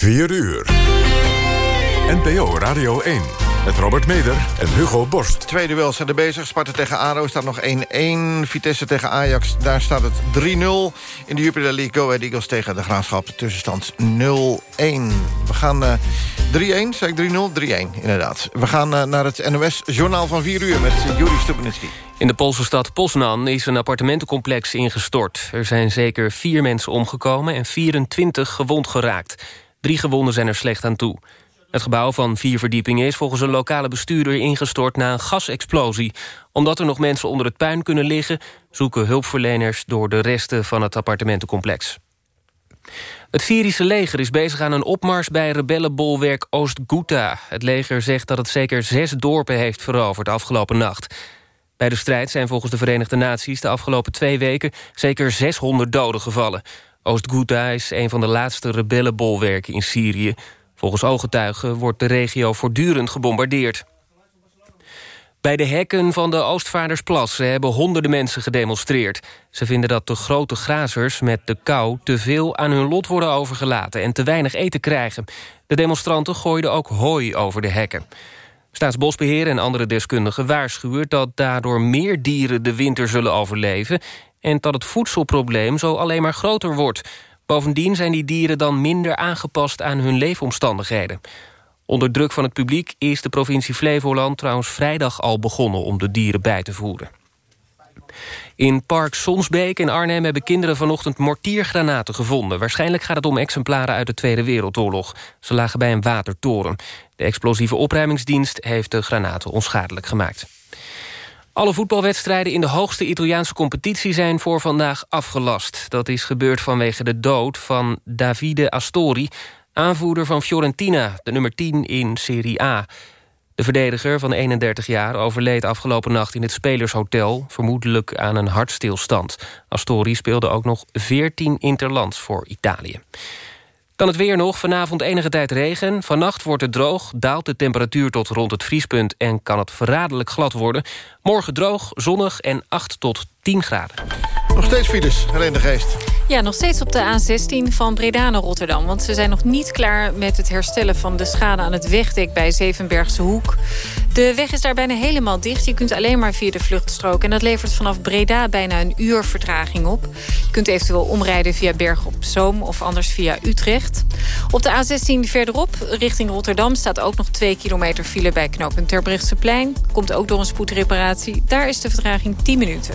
4 uur. NPO Radio 1. Met Robert Meder en Hugo Borst. Twee duels zijn er bezig. Sparta tegen ADO staat nog 1-1. Vitesse tegen Ajax, daar staat het 3-0. In de Jupiler League Go Ahead Eagles tegen de Graafschap. Tussenstand 0-1. We gaan uh, 3-1, zeg ik 3-0? 3-1, inderdaad. We gaan uh, naar het NOS-journaal van 4 uur met Juri Stubenitski. In de Poolse stad Poznan is een appartementencomplex ingestort. Er zijn zeker vier mensen omgekomen en 24 gewond geraakt. Drie gewonden zijn er slecht aan toe. Het gebouw van vier verdiepingen is volgens een lokale bestuurder ingestort na een gasexplosie. Omdat er nog mensen onder het puin kunnen liggen... zoeken hulpverleners door de resten van het appartementencomplex. Het Syrische leger is bezig aan een opmars bij rebellenbolwerk Oost-Ghouta. Het leger zegt dat het zeker zes dorpen heeft veroverd afgelopen nacht. Bij de strijd zijn volgens de Verenigde Naties de afgelopen twee weken... zeker 600 doden gevallen. Oost-Ghouta is een van de laatste rebellenbolwerken in Syrië. Volgens ooggetuigen wordt de regio voortdurend gebombardeerd. Bij de hekken van de Oostvaardersplassen hebben honderden mensen gedemonstreerd. Ze vinden dat de grote grazers met de kou te veel aan hun lot worden overgelaten... en te weinig eten krijgen. De demonstranten gooiden ook hooi over de hekken. Staatsbosbeheer en andere deskundigen waarschuwen... dat daardoor meer dieren de winter zullen overleven... en dat het voedselprobleem zo alleen maar groter wordt. Bovendien zijn die dieren dan minder aangepast aan hun leefomstandigheden. Onder druk van het publiek is de provincie Flevoland trouwens vrijdag al begonnen om de dieren bij te voeren. In Park Sonsbeek in Arnhem hebben kinderen vanochtend mortiergranaten gevonden. Waarschijnlijk gaat het om exemplaren uit de Tweede Wereldoorlog. Ze lagen bij een watertoren. De explosieve opruimingsdienst heeft de granaten onschadelijk gemaakt. Alle voetbalwedstrijden in de hoogste Italiaanse competitie zijn voor vandaag afgelast. Dat is gebeurd vanwege de dood van Davide Astori, aanvoerder van Fiorentina, de nummer 10 in Serie A. De verdediger van 31 jaar overleed afgelopen nacht in het Spelershotel... vermoedelijk aan een hartstilstand. Astori speelde ook nog 14 interlands voor Italië. Dan het weer nog, vanavond enige tijd regen. Vannacht wordt het droog, daalt de temperatuur tot rond het vriespunt... en kan het verraderlijk glad worden. Morgen droog, zonnig en 8 tot 10 graden. Nog steeds files, Helene de Geest. Ja, nog steeds op de A16 van Breda naar Rotterdam. Want ze zijn nog niet klaar met het herstellen van de schade aan het wegdek bij Zevenbergse Hoek. De weg is daar bijna helemaal dicht. Je kunt alleen maar via de vluchtstrook. En dat levert vanaf Breda bijna een uur vertraging op. Je kunt eventueel omrijden via Berg op Zoom of anders via Utrecht. Op de A16 verderop, richting Rotterdam... staat ook nog 2 kilometer file bij knooppunt Terbrechtseplein. Komt ook door een spoedreparatie. Daar is de vertraging 10 minuten.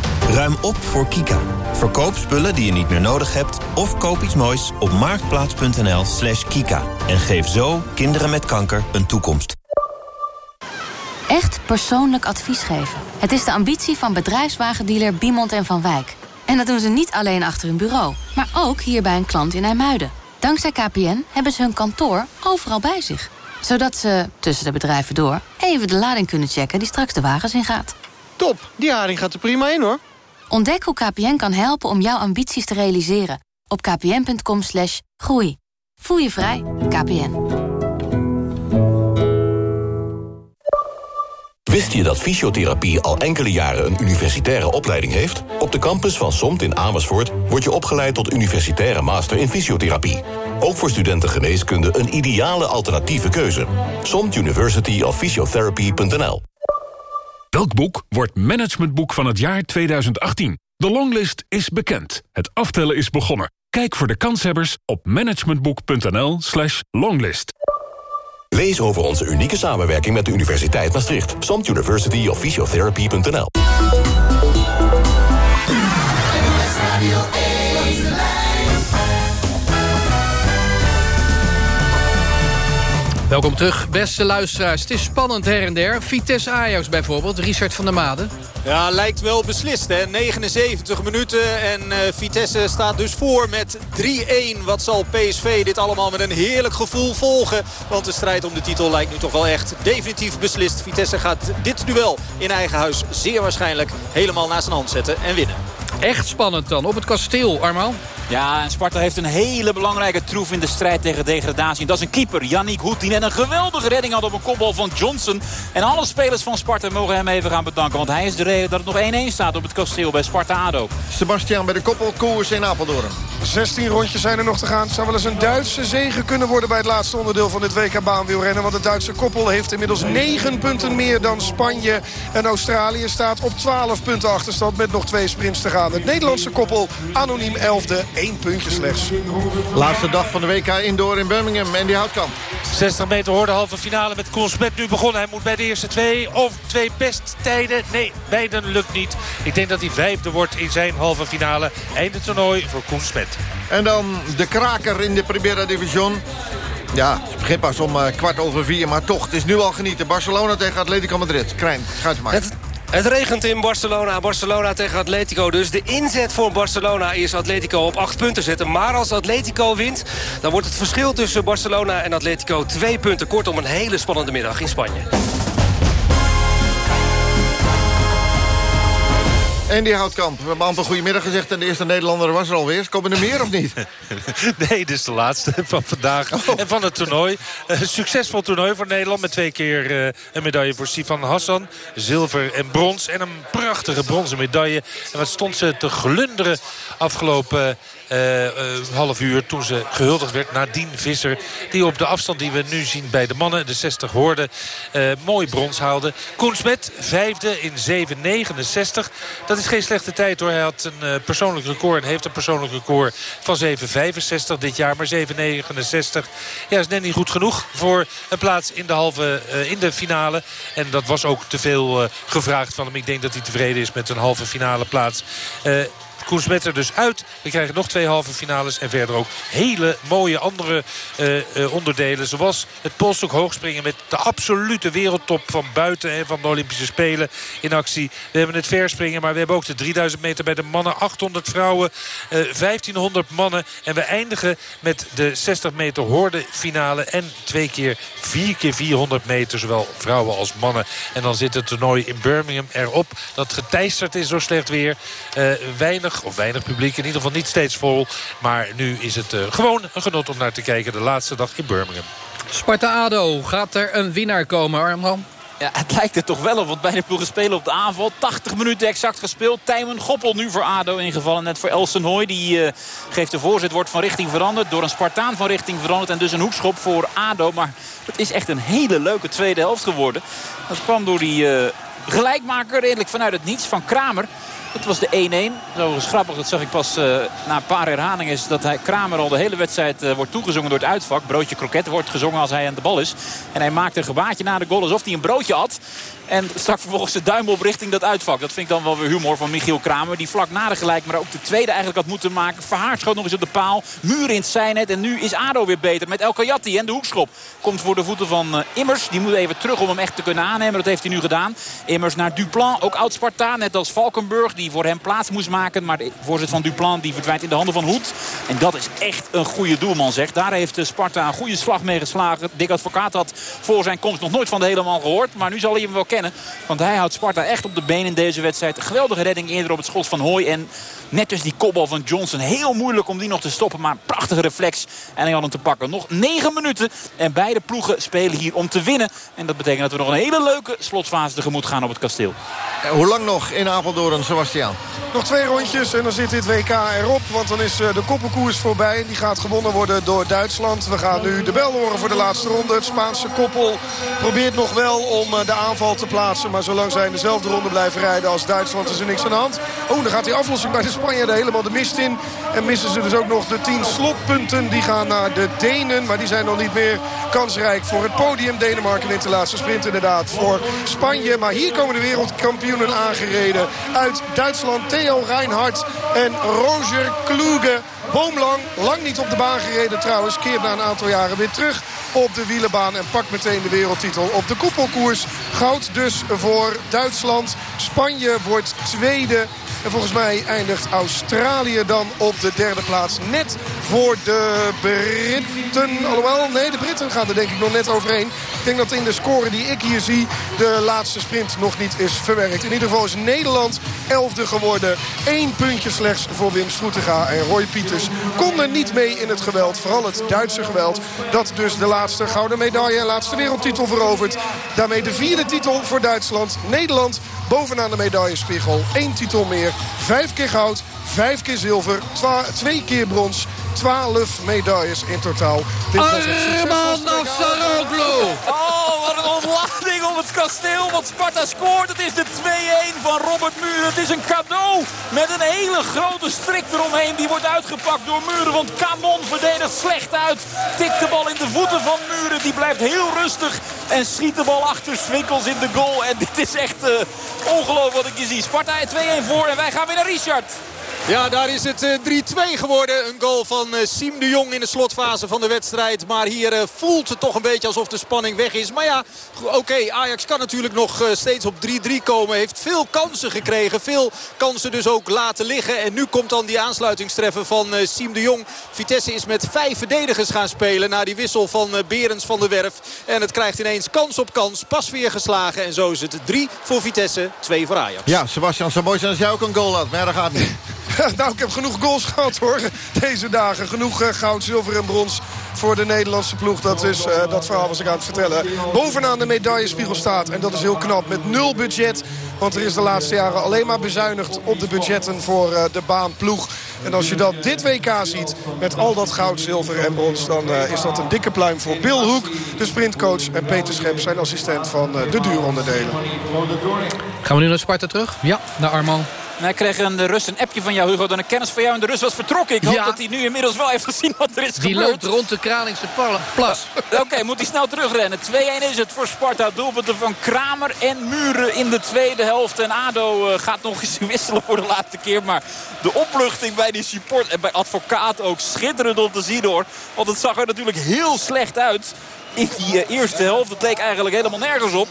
Ruim op voor Kika. Verkoop spullen die je niet meer nodig hebt... of koop iets moois op marktplaats.nl slash kika. En geef zo kinderen met kanker een toekomst. Echt persoonlijk advies geven. Het is de ambitie van bedrijfswagendealer Biemond en Van Wijk. En dat doen ze niet alleen achter hun bureau... maar ook hier bij een klant in IJmuiden. Dankzij KPN hebben ze hun kantoor overal bij zich. Zodat ze, tussen de bedrijven door... even de lading kunnen checken die straks de wagens ingaat. Top, die haring gaat er prima in hoor. Ontdek hoe KPN kan helpen om jouw ambities te realiseren. Op kpn.com slash groei. Voel je vrij, KPN. Wist je dat fysiotherapie al enkele jaren een universitaire opleiding heeft? Op de campus van SOMT in Amersfoort wordt je opgeleid tot universitaire master in fysiotherapie. Ook voor studenten geneeskunde een ideale alternatieve keuze. SOMT University of Welk boek wordt managementboek van het jaar 2018? De longlist is bekend. Het aftellen is begonnen. Kijk voor de kanshebbers op managementboek.nl slash longlist. Lees over onze unieke samenwerking met de Universiteit Maastricht. Samt University of Physiotherapy.nl Welkom terug, beste luisteraars. Het is spannend her en der. Vitesse Ajax bijvoorbeeld, Richard van der Made. Ja, lijkt wel beslist hè. 79 minuten en uh, Vitesse staat dus voor met 3-1. Wat zal PSV dit allemaal met een heerlijk gevoel volgen. Want de strijd om de titel lijkt nu toch wel echt definitief beslist. Vitesse gaat dit duel in eigen huis zeer waarschijnlijk helemaal naast zijn hand zetten en winnen. Echt spannend dan, op het kasteel, Armaal. Ja, en Sparta heeft een hele belangrijke troef in de strijd tegen degradatie. Dat is een keeper, Yannick Hoed, die net een geweldige redding had op een kopbal van Johnson. En alle spelers van Sparta mogen hem even gaan bedanken. Want hij is de reden dat het nog 1-1 staat op het kasteel bij Sparta-Ado. Sebastian bij de koppelkoers in Apeldoorn. 16 rondjes zijn er nog te gaan. Het zou wel eens een Duitse zege kunnen worden bij het laatste onderdeel van dit WK baanwielrennen. Want het Duitse koppel heeft inmiddels 9 punten meer dan Spanje. En Australië staat op 12 punten achterstand met nog twee sprints te gaan. Het Nederlandse koppel anoniem 11e één puntje slechts. Laatste dag van de WK Indoor in Birmingham. En die Houtkamp. 60 meter hoorde halve finale met Koen Smet nu begonnen. Hij moet bij de eerste twee of twee besttijden. Nee, beiden lukt niet. Ik denk dat hij vijfde wordt in zijn halve finale. Einde toernooi voor Koen Smet. En dan de kraker in de Primera Division. Ja, het begint pas om uh, kwart over vier, maar toch, het is nu al genieten. Barcelona tegen Atletico Madrid. Krijn, gaat maar. Het regent in Barcelona. Barcelona tegen Atletico. Dus de inzet voor Barcelona is Atletico op acht punten zetten. Maar als Atletico wint, dan wordt het verschil tussen Barcelona en Atletico twee punten. Kortom, een hele spannende middag in Spanje. En die Houtkamp. We hebben amper goedemiddag gezegd en de eerste Nederlander was er alweer. Komen er meer of niet? nee, dit is de laatste van vandaag oh. en van het toernooi. Een succesvol toernooi voor Nederland met twee keer uh, een medaille voor Sifan Hassan. Zilver en brons en een prachtige bronzen medaille. En wat stond ze te glunderen afgelopen uh, half uur toen ze gehuldigd werd. Nadien Visser die op de afstand die we nu zien bij de mannen, de 60 hoorden, uh, mooi brons haalde. Koen Smet, vijfde in 7,69. Dat is geen slechte tijd hoor. Hij had een persoonlijk record en heeft een persoonlijk record van 7,65 dit jaar. Maar 7,69 ja, is net niet goed genoeg voor een plaats in de, halve, in de finale. En dat was ook te veel gevraagd van hem. Ik denk dat hij tevreden is met een halve finale plaats. Koen er dus uit. We krijgen nog twee halve finales. En verder ook hele mooie andere uh, uh, onderdelen. Zoals het polstok hoogspringen met de absolute wereldtop van buiten. en van de Olympische Spelen in actie. We hebben het verspringen. Maar we hebben ook de 3000 meter bij de mannen. 800 vrouwen. Uh, eh, 1500 mannen. En we eindigen met de 60 meter hoorde finale. En twee keer, vier keer 400 meter. Zowel vrouwen als mannen. En dan zit het toernooi in Birmingham erop. Dat geteisterd is door slecht weer. weinig of weinig publiek. In ieder geval niet steeds vol. Maar nu is het uh, gewoon een genot om naar te kijken. De laatste dag in Birmingham. Sparta-Ado, gaat er een winnaar komen, Armand? Ja, het lijkt er toch wel op, want beide ploegen spelen op de aanval. 80 minuten exact gespeeld. Tijmen Goppel nu voor ADO ingevallen. Net voor Elsen Hooy. Die uh, geeft de voorzet, wordt van richting veranderd. Door een Spartaan van richting veranderd. En dus een hoekschop voor ADO. Maar het is echt een hele leuke tweede helft geworden. Dat kwam door die uh, gelijkmaker redelijk vanuit het niets van Kramer. Het was de 1-1. Zo grappig, dat zag ik pas uh, na een paar herhalingen. Is dat hij, Kramer al de hele wedstrijd uh, wordt toegezongen door het uitvak. Broodje kroket wordt gezongen als hij aan de bal is. En hij maakt een gebaartje na de goal alsof hij een broodje had. En stak vervolgens de duim op richting dat uitvak. Dat vind ik dan wel weer humor van Michiel Kramer. Die vlak na de gelijk, maar ook de tweede eigenlijk had moeten maken. Verhaard schoot nog eens op de paal. Muur in het zijnet. En nu is Ado weer beter met El Kayati. En de hoekschop komt voor de voeten van uh, Immers. Die moet even terug om hem echt te kunnen aannemen. Dat heeft hij nu gedaan. Immers naar Duplan. Ook oud-Sparta. Net als Valkenburg. Die voor hem plaats moest maken. Maar de voorzet van Duplan die verdwijnt in de handen van Hoed. En dat is echt een goede doelman zeg. Daar heeft uh, Sparta een goede slag mee geslagen. Dick Advocaat had voor zijn komst nog nooit van de helemaal gehoord. Maar nu zal hij hem wel kennen. Want hij houdt Sparta echt op de been in deze wedstrijd. Geweldige redding eerder op het schot van Hooi. En net dus die kopbal van Johnson. Heel moeilijk om die nog te stoppen. Maar prachtige reflex. En hij had hem te pakken. Nog negen minuten. En beide ploegen spelen hier om te winnen. En dat betekent dat we nog een hele leuke slotfase tegemoet gaan op het kasteel. Hoe lang nog in Apeldoorn, Sebastian? Nog twee rondjes en dan zit dit WK erop. Want dan is eh, de koppelkoers voorbij. Die gaat gewonnen worden door Duitsland. We gaan nu de bel horen voor de laatste ronde. Het Spaanse koppel probeert nog wel om eh, de aanval te plaatsen. Maar zolang zij in dezelfde ronde blijven rijden als Duitsland is er niks aan de hand. Oh, dan gaat die aflossing bij de Spanjaarden helemaal de mist in. En missen ze dus ook nog de tien slotpunten. Die gaan naar de Denen. Maar die zijn nog niet meer kansrijk voor het podium. Denemarken wint de laatste sprint inderdaad voor Spanje. Maar hier komen de wereldkampioenen aangereden. Uit Duitsland Theo Reinhardt en Roger Kloege. Boomlang, lang niet op de baan gereden trouwens. Keert na een aantal jaren weer terug op de wielenbaan. En pakt meteen de wereldtitel op de koepelkoers. Goud dus voor Duitsland. Spanje wordt tweede. En volgens mij eindigt Australië dan op de derde plaats. Net voor de Britten. Alhoewel, nee, de Britten gaan er denk ik nog net overheen. Ik denk dat in de score die ik hier zie... de laatste sprint nog niet is verwerkt. In ieder geval is Nederland elfde geworden. Eén puntje slechts voor Wim Stroetega en Roy Pieters. Konden niet mee in het geweld. Vooral het Duitse geweld. Dat dus de laatste gouden medaille laatste wereldtitel verovert. Daarmee de vierde titel voor Duitsland. Nederland bovenaan de medaillespiegel. Eén titel meer. Vijf keer goud, vijf keer zilver, twee keer brons. Twaalf medailles in totaal. Dit was Arman Afsaroglu! Oh, wat een ontlading op het kasteel. Want Sparta scoort. Het is de 2-1 van Robert Muren. Het is een cadeau met een hele grote strik eromheen. Die wordt uitgepakt door Muren. Want Kanon verdedigt slecht uit. Tikt de bal in de voeten van Muren. Die blijft heel rustig. En schiet de bal achter Swinkels in de goal. En dit is echt uh, ongelooflijk wat ik je zie. Sparta 2-1 voor. En wij gaan weer naar Richard. Ja, daar is het 3-2 geworden. Een goal van Siem de Jong in de slotfase van de wedstrijd. Maar hier voelt het toch een beetje alsof de spanning weg is. Maar ja, oké, Ajax kan natuurlijk nog steeds op 3-3 komen. Heeft veel kansen gekregen. Veel kansen dus ook laten liggen. En nu komt dan die aansluitingstreffer van Siem de Jong. Vitesse is met vijf verdedigers gaan spelen. Na die wissel van Berends van der Werf. En het krijgt ineens kans op kans. Pas weer geslagen. En zo is het 3 voor Vitesse, 2 voor Ajax. Ja, Sebastian, zijn als jij ook een goal had. Maar dat gaat niet. nou, ik heb genoeg goals gehad hoor. Deze dagen. Genoeg uh, goud, zilver en brons voor de Nederlandse ploeg. Dat, is, uh, dat verhaal was ik aan het vertellen. Bovenaan de medaillespiegel staat. En dat is heel knap. Met nul budget. Want er is de laatste jaren alleen maar bezuinigd op de budgetten voor uh, de baanploeg. En als je dat dit WK ziet met al dat goud, zilver en brons... dan is dat een dikke pluim voor Bill Hoek, de sprintcoach... en Peter Schep, zijn assistent van de duuronderdelen. Gaan we nu naar Sparta terug? Ja, naar Arman. En hij kreeg de een appje van jou, Hugo. Dan een kennis van jou in de rust was vertrokken. Ik hoop ja. dat hij nu inmiddels wel heeft gezien wat er is Die gebeurd. loopt rond de Kralingse plas. Oké, okay, moet hij snel terugrennen. 2-1 is het voor Sparta. Doelpunten van Kramer en Muren in de tweede helft. En ADO uh, gaat nog eens wisselen voor de laatste keer. Maar de opluchting bij die support en bij advocaat ook schitterend om te zien hoor. Want het zag er natuurlijk heel slecht uit in die uh, eerste helft. Het leek eigenlijk helemaal nergens op.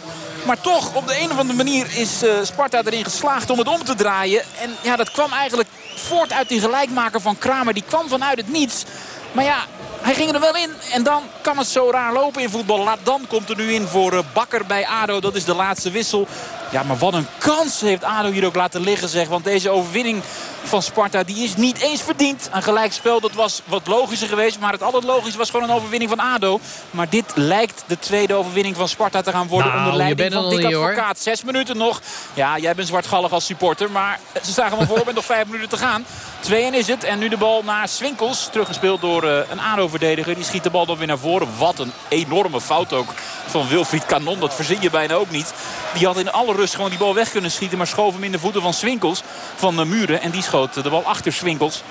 Maar toch, op de een of andere manier is uh, Sparta erin geslaagd om het om te draaien. En ja, dat kwam eigenlijk voort uit die gelijkmaker van Kramer. Die kwam vanuit het niets. Maar ja, hij ging er wel in. En dan kan het zo raar lopen in voetbal. Laat dan komt er nu in voor uh, Bakker bij ADO. Dat is de laatste wissel. Ja, maar wat een kans heeft ADO hier ook laten liggen, zeg. Want deze overwinning van Sparta, die is niet eens verdiend. Een gelijkspel, dat was wat logischer geweest. Maar het altijd logisch was gewoon een overwinning van ADO. Maar dit lijkt de tweede overwinning van Sparta te gaan worden. Nou, onder leiding van Dick Advocaat. Zes minuten nog. Ja, jij bent zwartgallig als supporter. Maar ze staan gewoon voor met nog vijf minuten te gaan. 2-1 is het. En nu de bal naar Swinkels. Teruggespeeld door uh, een Die schiet de bal dan weer naar voren. Wat een enorme fout ook van Wilfried Kanon. Dat verzin je bijna ook niet. Die had in alle rust gewoon die bal weg kunnen schieten. Maar schoof hem in de voeten van Swinkels. Van de Muren. En die schoot de bal achter Swinkels.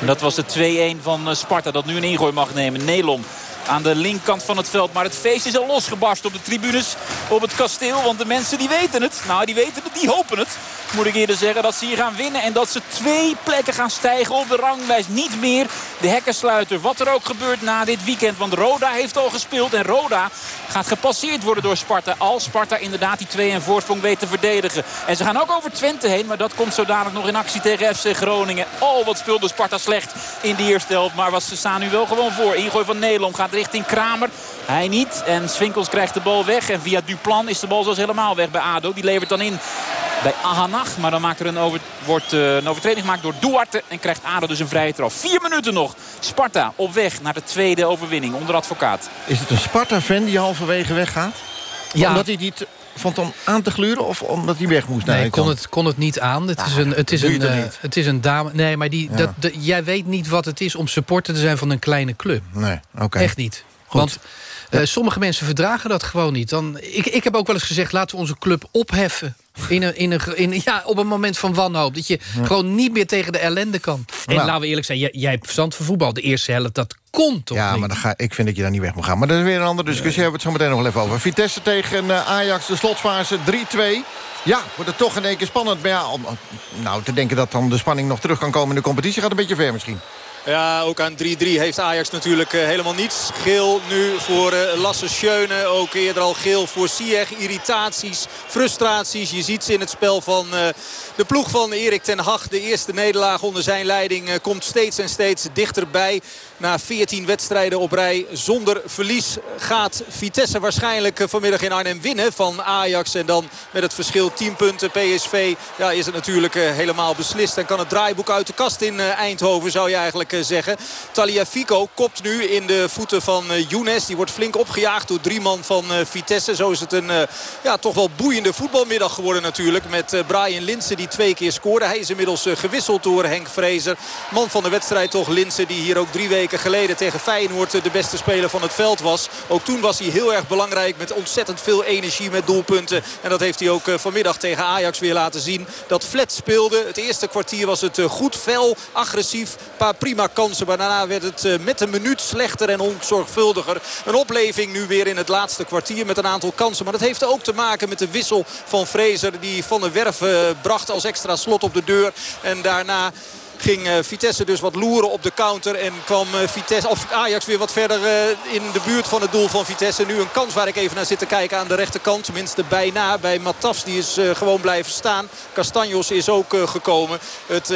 En dat was de 2-1 van Sparta. Dat nu een ingooi mag nemen. Nelom aan de linkerkant van het veld. Maar het feest is al losgebarst op de tribunes op het kasteel. Want de mensen die weten het. Nou, die weten het, die hopen het. Moet ik eerder zeggen dat ze hier gaan winnen. En dat ze twee plekken gaan stijgen op de ranglijst. Niet meer de hekkensluiter. Wat er ook gebeurt na dit weekend. Want Roda heeft al gespeeld. En Roda gaat gepasseerd worden door Sparta. Als Sparta inderdaad die 2 en voorsprong weet te verdedigen. En ze gaan ook over Twente heen. Maar dat komt zo dadelijk nog in actie tegen FC Groningen. Oh, wat speelde Sparta slecht in de eerste helft. Maar was, ze staan nu wel gewoon voor. Ingooi van Nederland gaat richting Kramer. Hij niet. En Swinkels krijgt de bal weg. En via Duplan is de bal zelfs helemaal weg bij ADO. Die levert dan in bij Ahanach. Maar dan maakt er een over, wordt uh, een overtreding gemaakt door Duarte. En krijgt ADO dus een vrije trap. Vier minuten nog. Sparta op weg naar de tweede overwinning onder advocaat. Is het een Sparta-fan die halverwege weggaat? Ja. Omdat hij niet vond om aan te gluren of omdat hij weg moest? Nee, kon het, kon het niet aan. Het, is een, het, is een, eh, het is een dame. Nee, maar die, Ja. dat, de- jij weet niet wat het is om supporter te zijn van een kleine club. Nee, oké. Echt niet. Goed. Want eh, sommige mensen verdragen dat gewoon niet. Dan, ik, ik heb ook wel eens gezegd, laten we onze club opheffen. In een, in een, in, ja, op een moment van wanhoop. Dat je gewoon niet meer tegen de ellende kan. En Nou. laten we eerlijk zijn, jij, jij hebt verstand van voetbal. De eerste helft, dat kon toch Ja, niet? maar dan ga, ik vind dat je daar niet weg moet gaan. Maar dat is weer een andere discussie. Hebben we het zo meteen nog wel even over. Vitesse tegen eh, Ajax, de slotfase 3-2. Ja, wordt het toch in één keer spannend. Maar ja, om nou, te denken dat dan de spanning nog terug kan komen in de competitie... gaat een beetje ver misschien. Ja, ook aan 3-3 heeft Ajax natuurlijk helemaal niets. Geel nu voor Lasse Schöne. Ook eerder al geel voor Sieg. Irritaties, frustraties. Je ziet ze in het spel van de ploeg van Erik ten Hag. De eerste nederlaag onder zijn leiding komt steeds en steeds dichterbij. Na 14 wedstrijden op rij zonder verlies gaat Vitesse waarschijnlijk vanmiddag in Arnhem winnen van Ajax. En dan met het verschil 10 punten PSV ja, is het natuurlijk helemaal beslist. En kan het draaiboek uit de kast in Eindhoven zou je eigenlijk zeggen. Talia Fico kopt nu in de voeten van Younes. Die wordt flink opgejaagd door drie man van Vitesse. Zo is het een ja, toch wel boeiende voetbalmiddag geworden natuurlijk. Met Brian Linsen die twee keer scoorde. Hij is inmiddels gewisseld door Henk Vrezer. Man van de wedstrijd toch Linsen die hier ook drie weken geleden tegen Feyenoord de beste speler van het veld was. Ook toen was hij heel erg belangrijk met ontzettend veel energie met doelpunten. En dat heeft hij ook vanmiddag tegen Ajax weer laten zien. Dat flat speelde. Het eerste kwartier was het goed, fel, agressief. Een paar prima kansen. Maar daarna werd het met een minuut slechter en onzorgvuldiger. Een opleving nu weer in het laatste kwartier met een aantal kansen. Maar dat heeft ook te maken met de wissel van Fraser. Die Van der Werf bracht als extra slot op de deur. En daarna ging Vitesse dus wat loeren op de counter. En kwam Vitesse, of Ajax weer wat verder in de buurt van het doel van Vitesse. Nu een kans waar ik even naar zit te kijken aan de rechterkant. Tenminste bijna bij Matafs. Die is gewoon blijven staan. Castanjos is ook gekomen. Het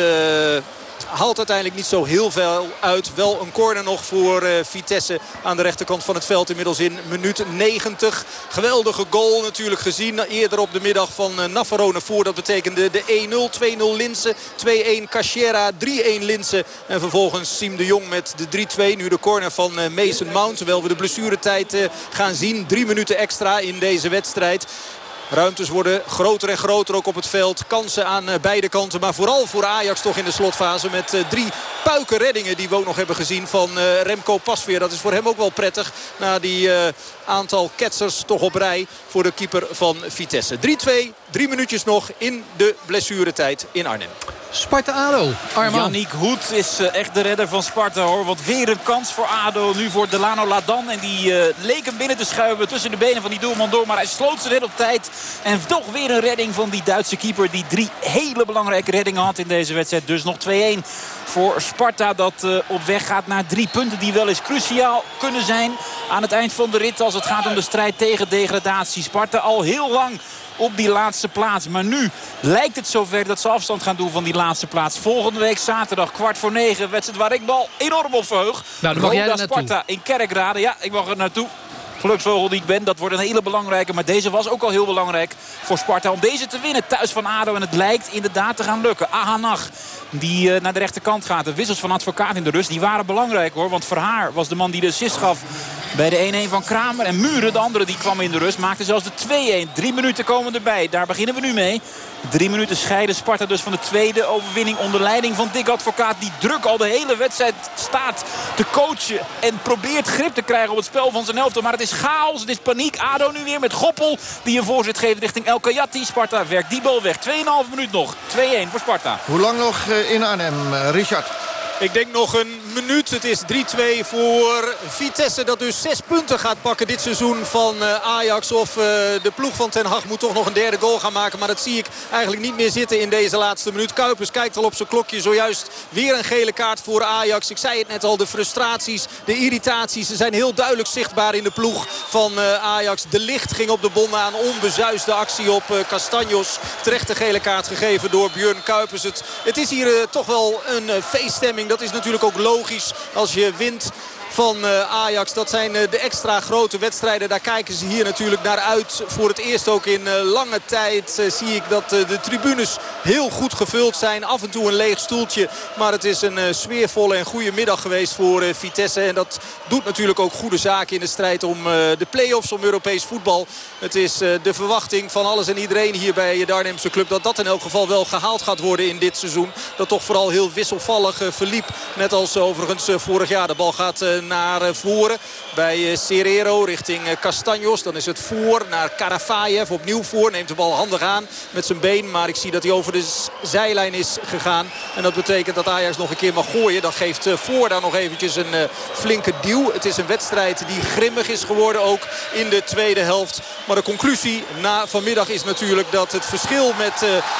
haalt uiteindelijk niet zo heel veel uit. Wel een corner nog voor uh, Vitesse aan de rechterkant van het veld. Inmiddels in minuut 90. Geweldige goal natuurlijk gezien. Eerder op de middag van uh, Navarone voor. Dat betekende de 1-0. 2-0 Linsen. 2-1 Cachera. 3-1 Linsen. En vervolgens Siem de Jong met de 3-2. Nu de corner van uh, Mason Mount. Terwijl we de blessuretijd gaan zien. Drie minuten extra in deze wedstrijd. Ruimtes worden groter en groter ook op het veld. Kansen aan beide kanten. Maar vooral voor Ajax toch in de slotfase. Met drie puikenreddingen die we ook nog hebben gezien van Remco Pasveer. Dat is voor hem ook wel prettig. Na die aantal ketsers toch op rij voor de keeper van Vitesse. 3-2, drie minuutjes nog in de blessuretijd in Arnhem. Sparta-ADO, Arman. Yannick Hoed is echt de redder van Sparta hoor. Want weer een kans voor ADO. Nu voor Delano Ladan. En die uh, leek hem binnen te schuiven tussen de benen van die doelman door. Maar hij sloot ze net op tijd. En toch weer een redding van die Duitse keeper. Die drie hele belangrijke reddingen had in deze wedstrijd. Dus nog 2-1 voor Sparta dat uh, op weg gaat naar drie punten. Die wel eens cruciaal kunnen zijn aan het eind van de rit. Als het gaat om de strijd tegen degradatie. Sparta al heel lang op die laatste plaats. Maar nu lijkt het zover dat ze afstand gaan doen van die laatste plaats. Volgende week zaterdag kwart voor negen. Wedstrijd waar ik bal enorm op verheug. Nou, dan mag jij er Sparta in Kerkrade. Ja, ik mag er naartoe geluksvogel die ik ben. Dat wordt een hele belangrijke. Maar deze was ook al heel belangrijk voor Sparta. Om deze te winnen thuis van ADO. En het lijkt inderdaad te gaan lukken. Ahanach die uh, naar de rechterkant gaat. De wissels van advocaat in de rust. Die waren belangrijk hoor. Want Verhaar was de man die de assist gaf bij de 1-1 van Kramer. En Muren, de andere, die kwam in de rust. Maakte zelfs de 2-1. Drie minuten komen erbij. Daar beginnen we nu mee. Drie minuten scheiden Sparta dus van de tweede overwinning onder leiding van Dick Advocaat. Die druk al de hele wedstrijd staat te coachen. En probeert grip te krijgen op het spel van zijn helft. Maar het is chaos, het is paniek. ADO nu weer met Goppel die een voorzet geeft richting El Kayati. Sparta werkt die bal weg. 2,5 minuut nog. 2-1 voor Sparta. Hoe lang nog in Arnhem, Richard? Ik denk nog een minuut. Het is 3-2 voor Vitesse dat dus zes punten gaat pakken dit seizoen van Ajax. Of de ploeg van Ten Hag moet toch nog een derde goal gaan maken. Maar dat zie ik eigenlijk niet meer zitten in deze laatste minuut. Kuipers kijkt al op zijn klokje. Zojuist weer een gele kaart voor Ajax. Ik zei het net al, de frustraties, de irritaties. Ze zijn heel duidelijk zichtbaar in de ploeg van Ajax. De licht ging op de bon na een onbezuisde actie op Castanjos. Terecht de gele kaart gegeven door Björn Kuipers. Het, het is hier toch wel een feeststemming. Dat is natuurlijk ook logisch als je wint van Ajax. Dat zijn de extra grote wedstrijden. Daar kijken ze hier natuurlijk naar uit. Voor het eerst ook in lange tijd zie ik dat de tribunes heel goed gevuld zijn. Af en toe een leeg stoeltje. Maar het is een sfeervolle en goede middag geweest voor Vitesse. En dat doet natuurlijk ook goede zaken in de strijd om de play-offs, om Europees voetbal. Het is de verwachting van alles en iedereen hier bij de Arnhemse club. Dat dat in elk geval wel gehaald gaat worden in dit seizoen. Dat toch vooral heel wisselvallig verliep. Net als overigens vorig jaar. De bal gaat naar voren bij Serrero richting Castanjos. Dan is het voor naar Karafayev. Opnieuw voor. Neemt de bal handig aan met zijn been. Maar ik zie dat hij over de zijlijn is gegaan. En dat betekent dat Ajax nog een keer mag gooien. Dan geeft voor daar nog eventjes een flinke duw. Het is een wedstrijd die grimmig is geworden ook in de tweede helft. Maar de conclusie na vanmiddag is natuurlijk dat het verschil met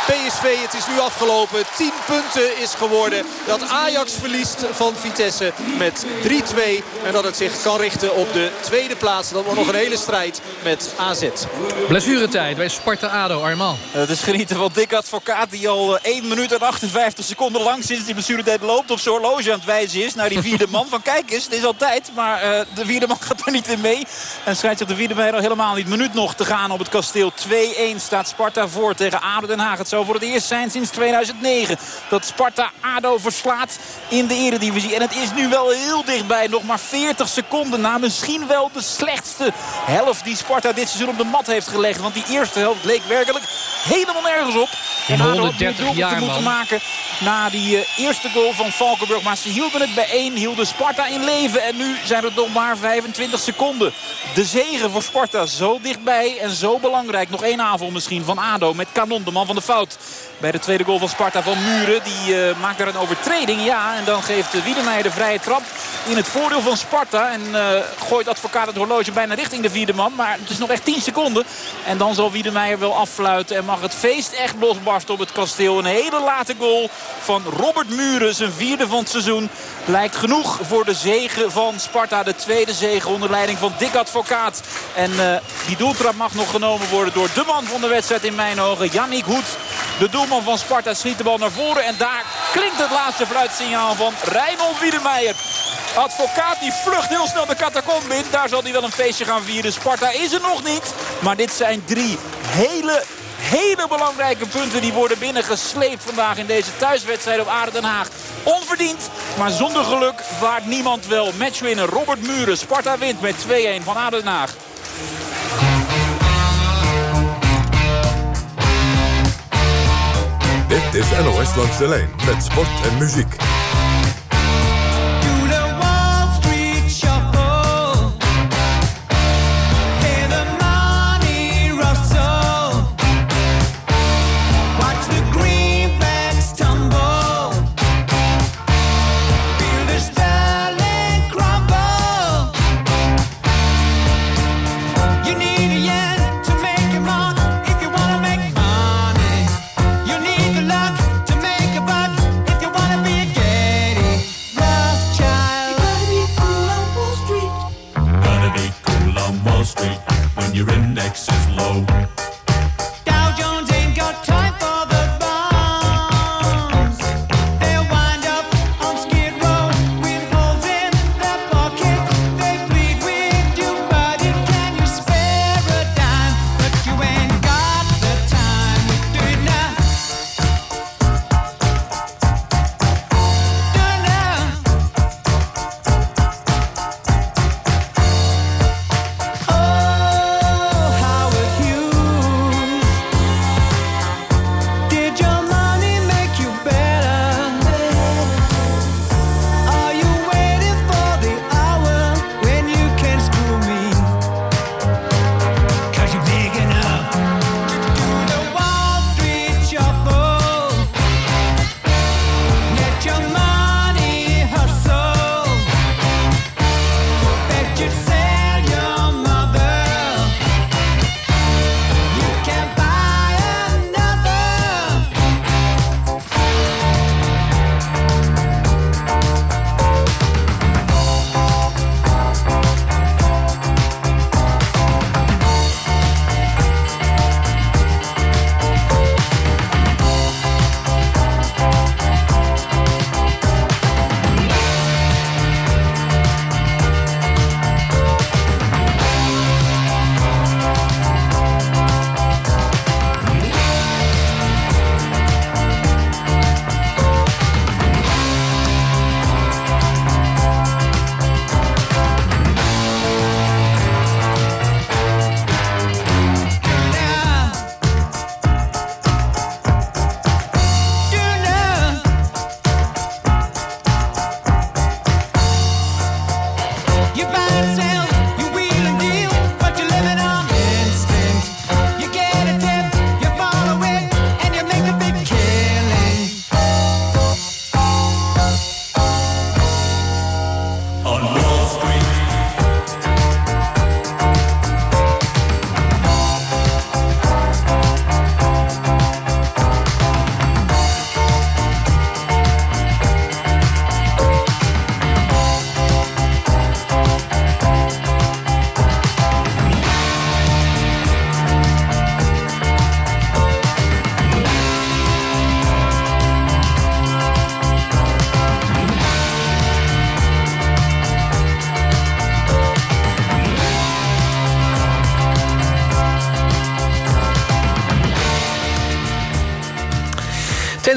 PSV... het is nu afgelopen. 10 punten is geworden. Dat Ajax verliest van Vitesse met 3-2. En dat het zich kan richten op de tweede plaats. Dat wordt nog een hele strijd met AZ. Blessuretijd bij Sparta-Ado, Arman. Het is genieten van Dick Advocaat die al 1 minuut en 58 seconden lang sinds die blessuretijd loopt op zijn horloge aan het wijzen is naar die vierde man. Van kijk eens, het is al tijd, maar uh, de vierde man gaat er niet in mee. En schrijft zich de vierde man al helemaal niet. Minuut nog te gaan op het kasteel. 2-1 staat Sparta voor tegen ADO Den Haag. Het zou voor het eerst zijn sinds 2009 dat Sparta ADO verslaat in de eredivisie. En het is nu wel heel dichtbij. Nog maar 40 seconden na misschien wel de slechtste helft die Sparta dit seizoen op de mat heeft gelegd. Want die eerste helft leek werkelijk helemaal nergens op. ADO had nu te moeten maken na die uh, eerste goal van Valkenburg. Maar ze hielden het bij één, hielden Sparta in leven. En nu zijn het nog maar 25 seconden. De zegen voor Sparta zo dichtbij en zo belangrijk. Nog één avond misschien van ADO met Kanon, de man van de fout. Bij de tweede goal van Sparta van Muren. Die uh, maakt daar een overtreding. Ja, en dan geeft Wiedemeijer de vrije trap in het voordeel van Sparta. En uh, gooit advocaat het horloge bijna richting de vierde man. Maar het is nog echt 10 seconden. En dan zal Wiedemeijer wel affluiten. En mag het feest echt losbarsten op het kasteel. Een hele late goal van Robert Muren. Zijn vierde van het seizoen. Lijkt genoeg voor de zegen van Sparta. De tweede zege onder leiding van Dick Advocaat. En uh, die doeltrap mag nog genomen worden door de man van de wedstrijd in mijn ogen. Yannick Hoed. De doelman van Sparta schiet de bal naar voren. En daar klinkt het laatste fluitsignaal van Reinhold Wiedemeijer. Advocaat die vlucht heel snel de catacombe in. Daar zal hij wel een feestje gaan vieren. Sparta is er nog niet. Maar dit zijn drie hele hele belangrijke punten die worden binnengesleept vandaag in deze thuiswedstrijd op Aarde Den Haag. Onverdiend, maar zonder geluk vaart niemand wel. Matchwinner Robert Muren. Sparta wint met 2-1 van Aarde Den Haag. Dit is NOS langs de lijn met sport en muziek. taxes low.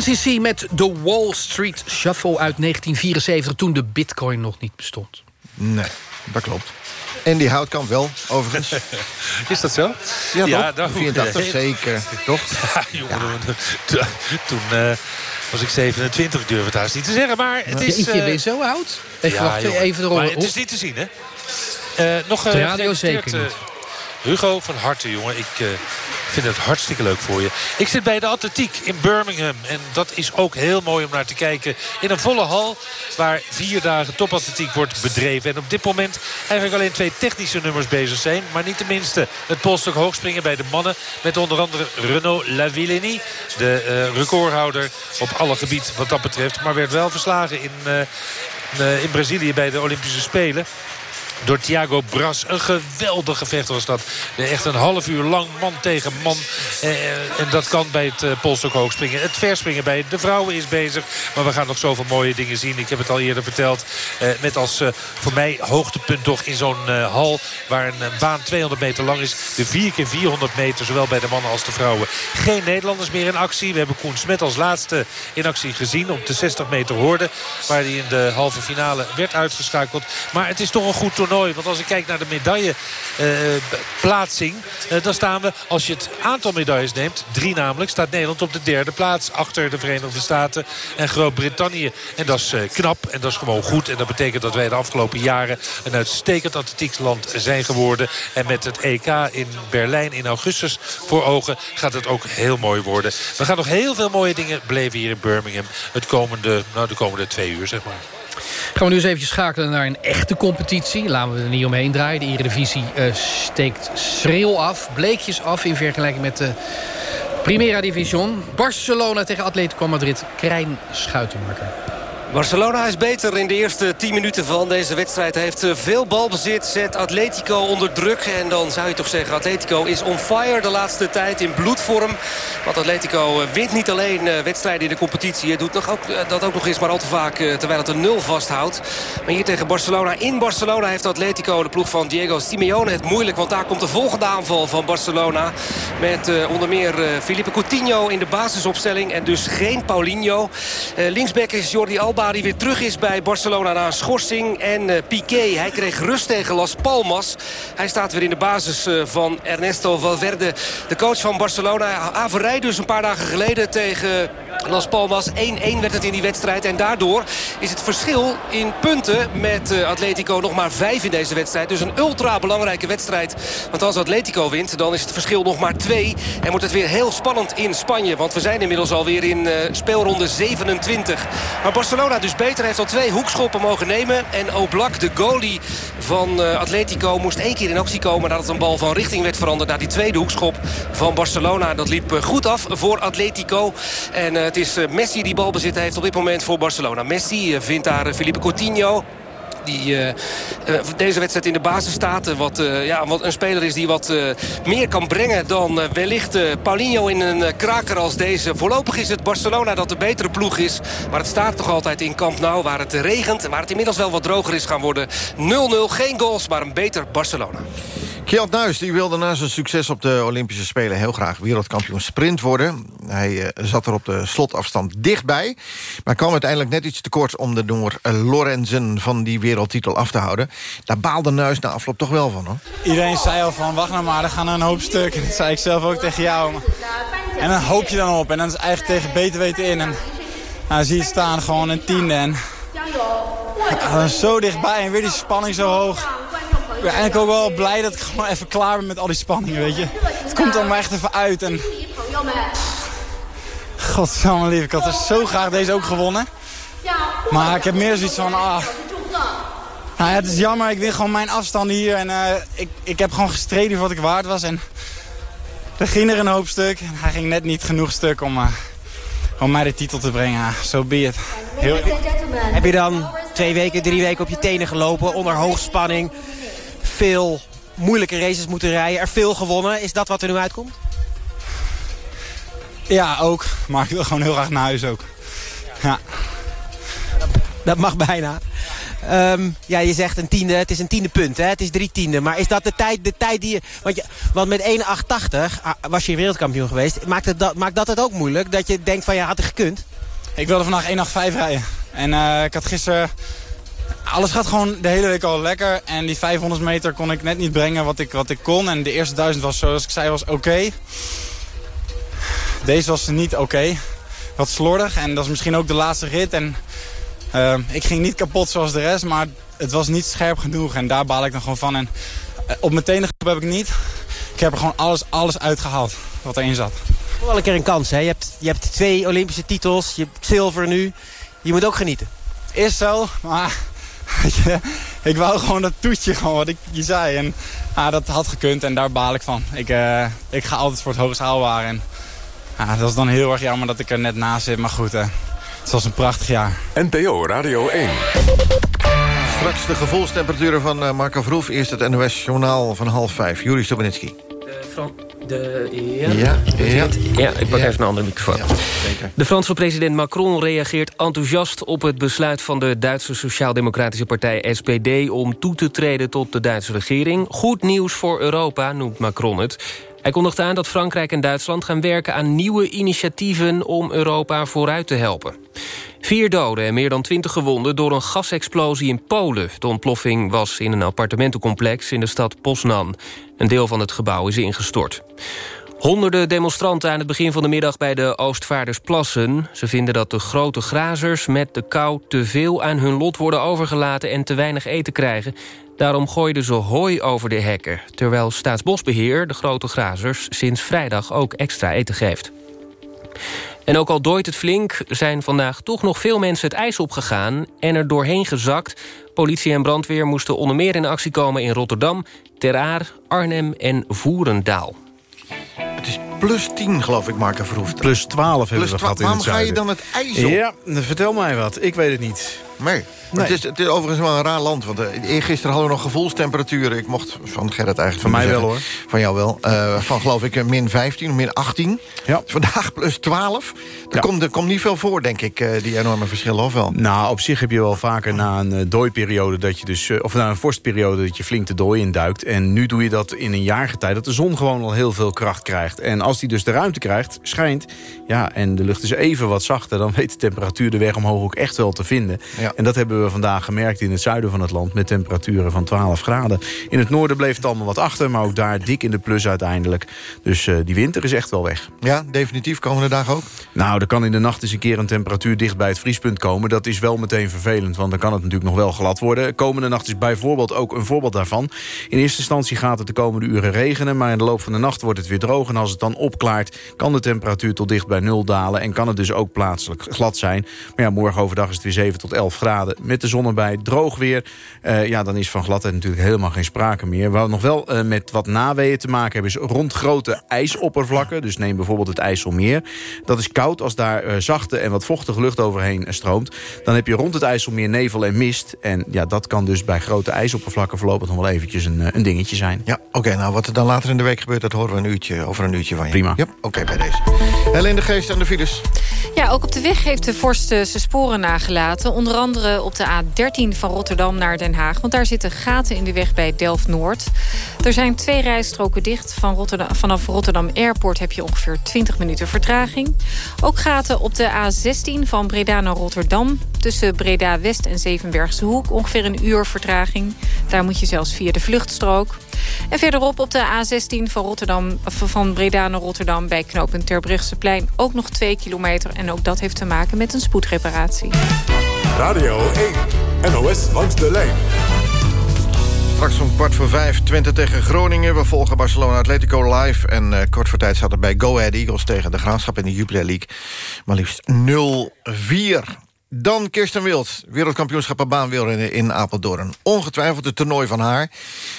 NCC met de Wall Street Shuffle uit 1974... toen de bitcoin nog niet bestond. Nee, dat klopt. En die Houtkamp wel, overigens. Is dat zo? Ja, Ja, toch? daar- 84, zeker. Toch? Ja, jongen, toen- toen eh, was ik 27, ik durf het haast niet te zeggen. Maar het is... Eh, je zo oud? Even wachten, jongen. even erop. Maar het is niet te zien, hè? Eh, nog de eh, radio zeker niet. Hugo, van harte, jongen. Ik eh, vind het hartstikke leuk voor je. Ik zit bij de atletiek in Birmingham. En dat is ook heel mooi om naar te kijken. In een volle hal waar vier dagen topatletiek wordt bedreven. En op dit moment eigenlijk alleen twee technische nummers bezig zijn. Maar niet de minste. Het polstok hoogspringen bij de mannen. Met onder andere Renaud Lavillenie. De eh, recordhouder op alle gebied wat dat betreft. Maar werd wel verslagen in, eh, eh, in Brazilië bij de Olympische Spelen door Thiago Bras. Een geweldig gevecht was dat. Echt een half uur lang man tegen man. Eh, en dat kan bij het eh, polstok hoogspringen. Het verspringen bij de vrouwen is bezig. Maar we gaan nog zoveel mooie dingen zien. Ik heb het al eerder verteld. Eh, met als voor mij hoogtepunt toch in zo'n hal... waar een, baan 200 meter lang is. De 4 keer 400 meter, zowel bij de mannen als de vrouwen. Geen Nederlanders meer in actie. We hebben Koen Smet als laatste in actie gezien... op de 60 meter hoorde. Waar hij in de halve finale werd uitgeschakeld. Maar het is toch een goed toernooi. Want als ik kijk naar de medailleplaatsing... eh, dan staan we, als je het aantal medailles neemt... drie namelijk, staat Nederland op de derde plaats. Achter de Verenigde Staten en Groot-Brittannië. En dat is eh, knap en dat is gewoon goed. En dat betekent dat wij de afgelopen jaren... een uitstekend atletiekland zijn geworden. En met het EK in Berlijn in augustus voor ogen... gaat het ook heel mooi worden. We gaan nog heel veel mooie dingen beleven hier in Birmingham... Het komende, nou, de komende twee uur, zeg maar. Gaan we nu eens even schakelen naar een echte competitie. Laten we er niet omheen draaien. De Eredivisie eh, steekt schril af. Bleekjes af in vergelijking met de Primera Division. Barcelona tegen Atletico Madrid. Krijn Schuitenmaker. Barcelona is beter in de eerste 10 minuten van deze wedstrijd. Hij heeft eh, veel balbezit, zet Atletico onder druk. En dan zou je toch zeggen, Atletico is on fire de laatste tijd in bloedvorm. Want Atletico eh, wint niet alleen eh, wedstrijden in de competitie. Het doet nog ook, dat ook nog eens maar al te vaak, terwijl het een nul vasthoudt. Maar hier tegen Barcelona, in Barcelona heeft Atletico, de ploeg van Diego Simeone, het moeilijk. Want daar komt de volgende aanval van Barcelona. Met onder meer Felipe Coutinho in de basisopstelling. En dus geen Paulinho. Linksback is Jordi Alba die weer terug is bij Barcelona na een schorsing. En eh, Piqué, hij kreeg rust tegen Las Palmas. Hij staat weer in de basis eh, van Ernesto Valverde. De coach van Barcelona. Averij dus een paar dagen geleden tegen Las Palmas. 1-1 werd het in die wedstrijd. En daardoor is het verschil in punten met eh, Atletico nog maar 5 in deze wedstrijd. Dus een ultra belangrijke wedstrijd. Want als Atletico wint, dan is het verschil nog maar 2. En wordt het weer heel spannend in Spanje. Want we zijn inmiddels alweer in eh, speelronde 27. Maar Barcelona dus beter. Heeft al twee hoekschoppen mogen nemen. En Oblak, de goalie van eh, Atletico, moest één keer in actie komen... nadat een bal van richting werd veranderd naar die tweede hoekschop van Barcelona. Dat liep goed af voor Atletico. En het is eh, Messi die balbezit heeft op dit moment voor Barcelona. Messi eh, vindt daar eh, Felipe Coutinho die deze wedstrijd in de basis staat. wat, ja, wat een speler is die wat meer kan brengen dan wellicht Paulinho in een kraker als deze. Voorlopig is het Barcelona dat de betere ploeg is. Maar het staat toch altijd in Camp Nou waar het regent. Waar het inmiddels wel wat droger is gaan worden. 0-0, geen goals, maar een beter Barcelona. Kjeld Nuis die wilde na zijn succes op de Olympische Spelen... heel graag wereldkampioen sprint worden. Hij eh, zat er op de slotafstand dichtbij. Maar kwam uiteindelijk net iets te kort... om de Noor uh, Lorenzen van die wereldtitel af te houden. Daar baalde Nuis na afloop toch wel van, hoor. Iedereen zei al van, wacht nou maar, er gaan een hoop stukken. Dat zei ik zelf ook tegen jou. En dan hoop je dan op. En dan is het eigenlijk tegen beter weten in. En nou, zie je staan, gewoon een tiende. En ja, dan zo dichtbij en weer die spanning zo hoog. Ik ben eigenlijk ook wel blij dat ik gewoon even klaar ben met al die spanningen, weet je. Het komt maar echt even uit en... Godsamme lief, ik had er zo graag deze ook gewonnen. Maar ik heb meer zoiets van, ah... Nou het is jammer, ik win gewoon mijn afstand hier en uh, ik, ik heb gewoon gestreden voor wat ik waard was. En er ging er een hoop stuk en hij ging net niet genoeg stuk om, uh, om mij de titel te brengen. Zo so be it. Heb je dan twee weken, drie weken op je tenen gelopen onder hoogspanning? Veel moeilijke races moeten rijden, er veel gewonnen. Is dat wat er nu uitkomt? Ja, ook. Maar ik wil gewoon heel graag naar huis ook. Ja. Dat mag bijna. Um, ja, je zegt een tiende, het is een tiende punt, hè? het is drie tiende. Maar is dat de tijd, de tijd die je... Want, je, want met 1,88 was je wereldkampioen geweest. Maakt, het dat, maakt dat het ook moeilijk? Dat je denkt van, ja, had het gekund? ik wilde vandaag 1.85 rijden. En uh, ik had gisteren... Alles gaat gewoon de hele week al lekker. En die 500 meter kon ik net niet brengen wat ik, wat ik kon. En de eerste 1000 was, zoals ik zei, was oké. Deze was niet oké. Wat slordig. En dat is misschien ook de laatste rit. En uh, ik ging niet kapot zoals de rest. Maar het was niet scherp genoeg. En daar baal ik dan gewoon van. En uh, op mijn tenen heb ik niet. Ik heb er gewoon alles, alles uitgehaald wat erin zat. Wel een keer een kans, hè? Je hebt, je hebt twee Olympische titels, je hebt zilver nu. Je moet ook genieten. Is zo, maar ik wou gewoon dat toetje, gewoon wat ik je zei. En ah, dat had gekund en daar baal ik van. Ik, uh, ik ga altijd voor het hoogst haalbaar. En ah, dat is dan heel erg jammer dat ik er net naast zit. Maar goed, uh, het was een prachtig jaar. NPO Radio 1. Straks de gevoelstemperaturen van uh, Marco Verhoef. Eerst het NOS Journaal van half vijf. Juri Stubenitski. De, ja, ja, ja. ik pak even een andere microfoon. de Franse president Macron reageert enthousiast op het besluit van de Duitse Sociaal-Democratische Partij SPD om toe te treden tot de Duitse regering. Goed nieuws voor Europa, noemt Macron het. Hij kondigt aan dat Frankrijk en Duitsland gaan werken aan nieuwe initiatieven om Europa vooruit te helpen. Vier doden en meer dan twintig gewonden door een gasexplosie in Polen. De ontploffing was in een appartementencomplex in de stad Poznan. Een deel van het gebouw is ingestort. Honderden demonstranten aan het begin van de middag bij de Oostvaardersplassen. Ze vinden dat de grote grazers met de kou te veel aan hun lot worden overgelaten... en te weinig eten krijgen. Daarom gooiden ze hooi over de hekken. Terwijl Staatsbosbeheer de grote grazers sinds vrijdag ook extra eten geeft. En ook al dooit het flink, zijn vandaag toch nog veel mensen het ijs opgegaan... en er doorheen gezakt. Politie en brandweer moesten onder meer in actie komen in Rotterdam... Ter Aar, Arnhem en Voerendaal. Het is plus 10, geloof ik, Marken Verhoefd. Plus 12 hebben we gehad in het zuiden. Waarom ga je dan het ijs op? Ja, vertel mij wat. Ik weet het niet. Nee. Nee. Het, is, het is overigens wel een raar land. Want uh, eergisteren hadden we nog gevoelstemperaturen. Ik mocht van Gerrit eigenlijk van mij wel hoor. Van jou wel. Uh, van geloof ik min 15, min 18. Ja. Vandaag plus 12. Er, ja. komt, er komt niet veel voor, denk ik, die enorme verschillen, of wel? Nou, op zich heb je wel vaker na een dooiperiode... Dat je dus, of na een vorstperiode dat je flink de dooi induikt. En nu doe je dat in een jaargetij dat de zon gewoon al heel veel kracht krijgt. En als die dus de ruimte krijgt, schijnt... ja, en de lucht is even wat zachter... dan weet de temperatuur de weg omhoog ook echt wel te vinden. Ja. En dat hebben we vandaag gemerkt in het zuiden van het land... met temperaturen van 12 graden. In het noorden bleef het allemaal wat achter... maar ook daar dik in de plus uiteindelijk. Dus uh, die winter is echt wel weg. Ja, definitief komende dagen ook? Nou, er kan in de nacht eens een keer een temperatuur dicht bij het vriespunt komen. Dat is wel meteen vervelend, want dan kan het natuurlijk nog wel glad worden. Komende nacht is bijvoorbeeld ook een voorbeeld daarvan. In eerste instantie gaat het de komende uren regenen... maar in de loop van de nacht wordt het weer droog. En als het dan opklaart, kan de temperatuur tot dicht bij nul dalen... en kan het dus ook plaatselijk glad zijn. Maar ja, morgen overdag is het weer 7 tot 11 graden... met de zon erbij, droog weer. Uh, ja, dan is van gladheid natuurlijk helemaal geen sprake meer. Waar we nog wel uh, met wat naweeën te maken hebben... is rond grote ijsoppervlakken. Dus neem bijvoorbeeld het IJsselmeer. Dat is koud als daar uh, zachte en wat vochtige lucht overheen stroomt. Dan heb je rond het IJsselmeer nevel en mist. En ja, dat kan dus bij grote ijsoppervlakken... voorlopig nog wel eventjes een, een dingetje zijn. Ja, oké. Okay, nou, wat er dan later in de week gebeurt... dat horen we een uurtje, over een uurtje van je. Prima. Ja, oké, okay, bij deze. Helene de Geest en de files. Ja, ook op de weg heeft de vorst zijn sporen nagelaten. Onder andere op de A13 van Rotterdam naar Den Haag. Want daar zitten gaten in de weg bij Delft-Noord. Er zijn twee rijstroken dicht. Van Rotterdam, vanaf Rotterdam Airport heb je ongeveer 20 minuten vertraging. Ook gaten op de A16 van Breda naar Rotterdam. Tussen Breda West en Zevenbergse Hoek. Ongeveer een uur vertraging. Daar moet je zelfs via de vluchtstrook. En verderop op de A16 van, Rotterdam, van Breda naar Rotterdam... bij knooppunt Terbrugsseplein ook nog 2 kilometer. En ook dat heeft te maken met een spoedreparatie. Radio 1, NOS langs de lijn. Straks om kwart voor vijf, Twente tegen Groningen. We volgen Barcelona Atletico live. En uh, kort voor tijd zat er bij Go Ahead Eagles tegen de Graafschap in de Jupiler League. Maar liefst 0-4. Dan Kirsten Wild, wereldkampioenschap baanwielrennen in Apeldoorn. Ongetwijfeld het toernooi van haar.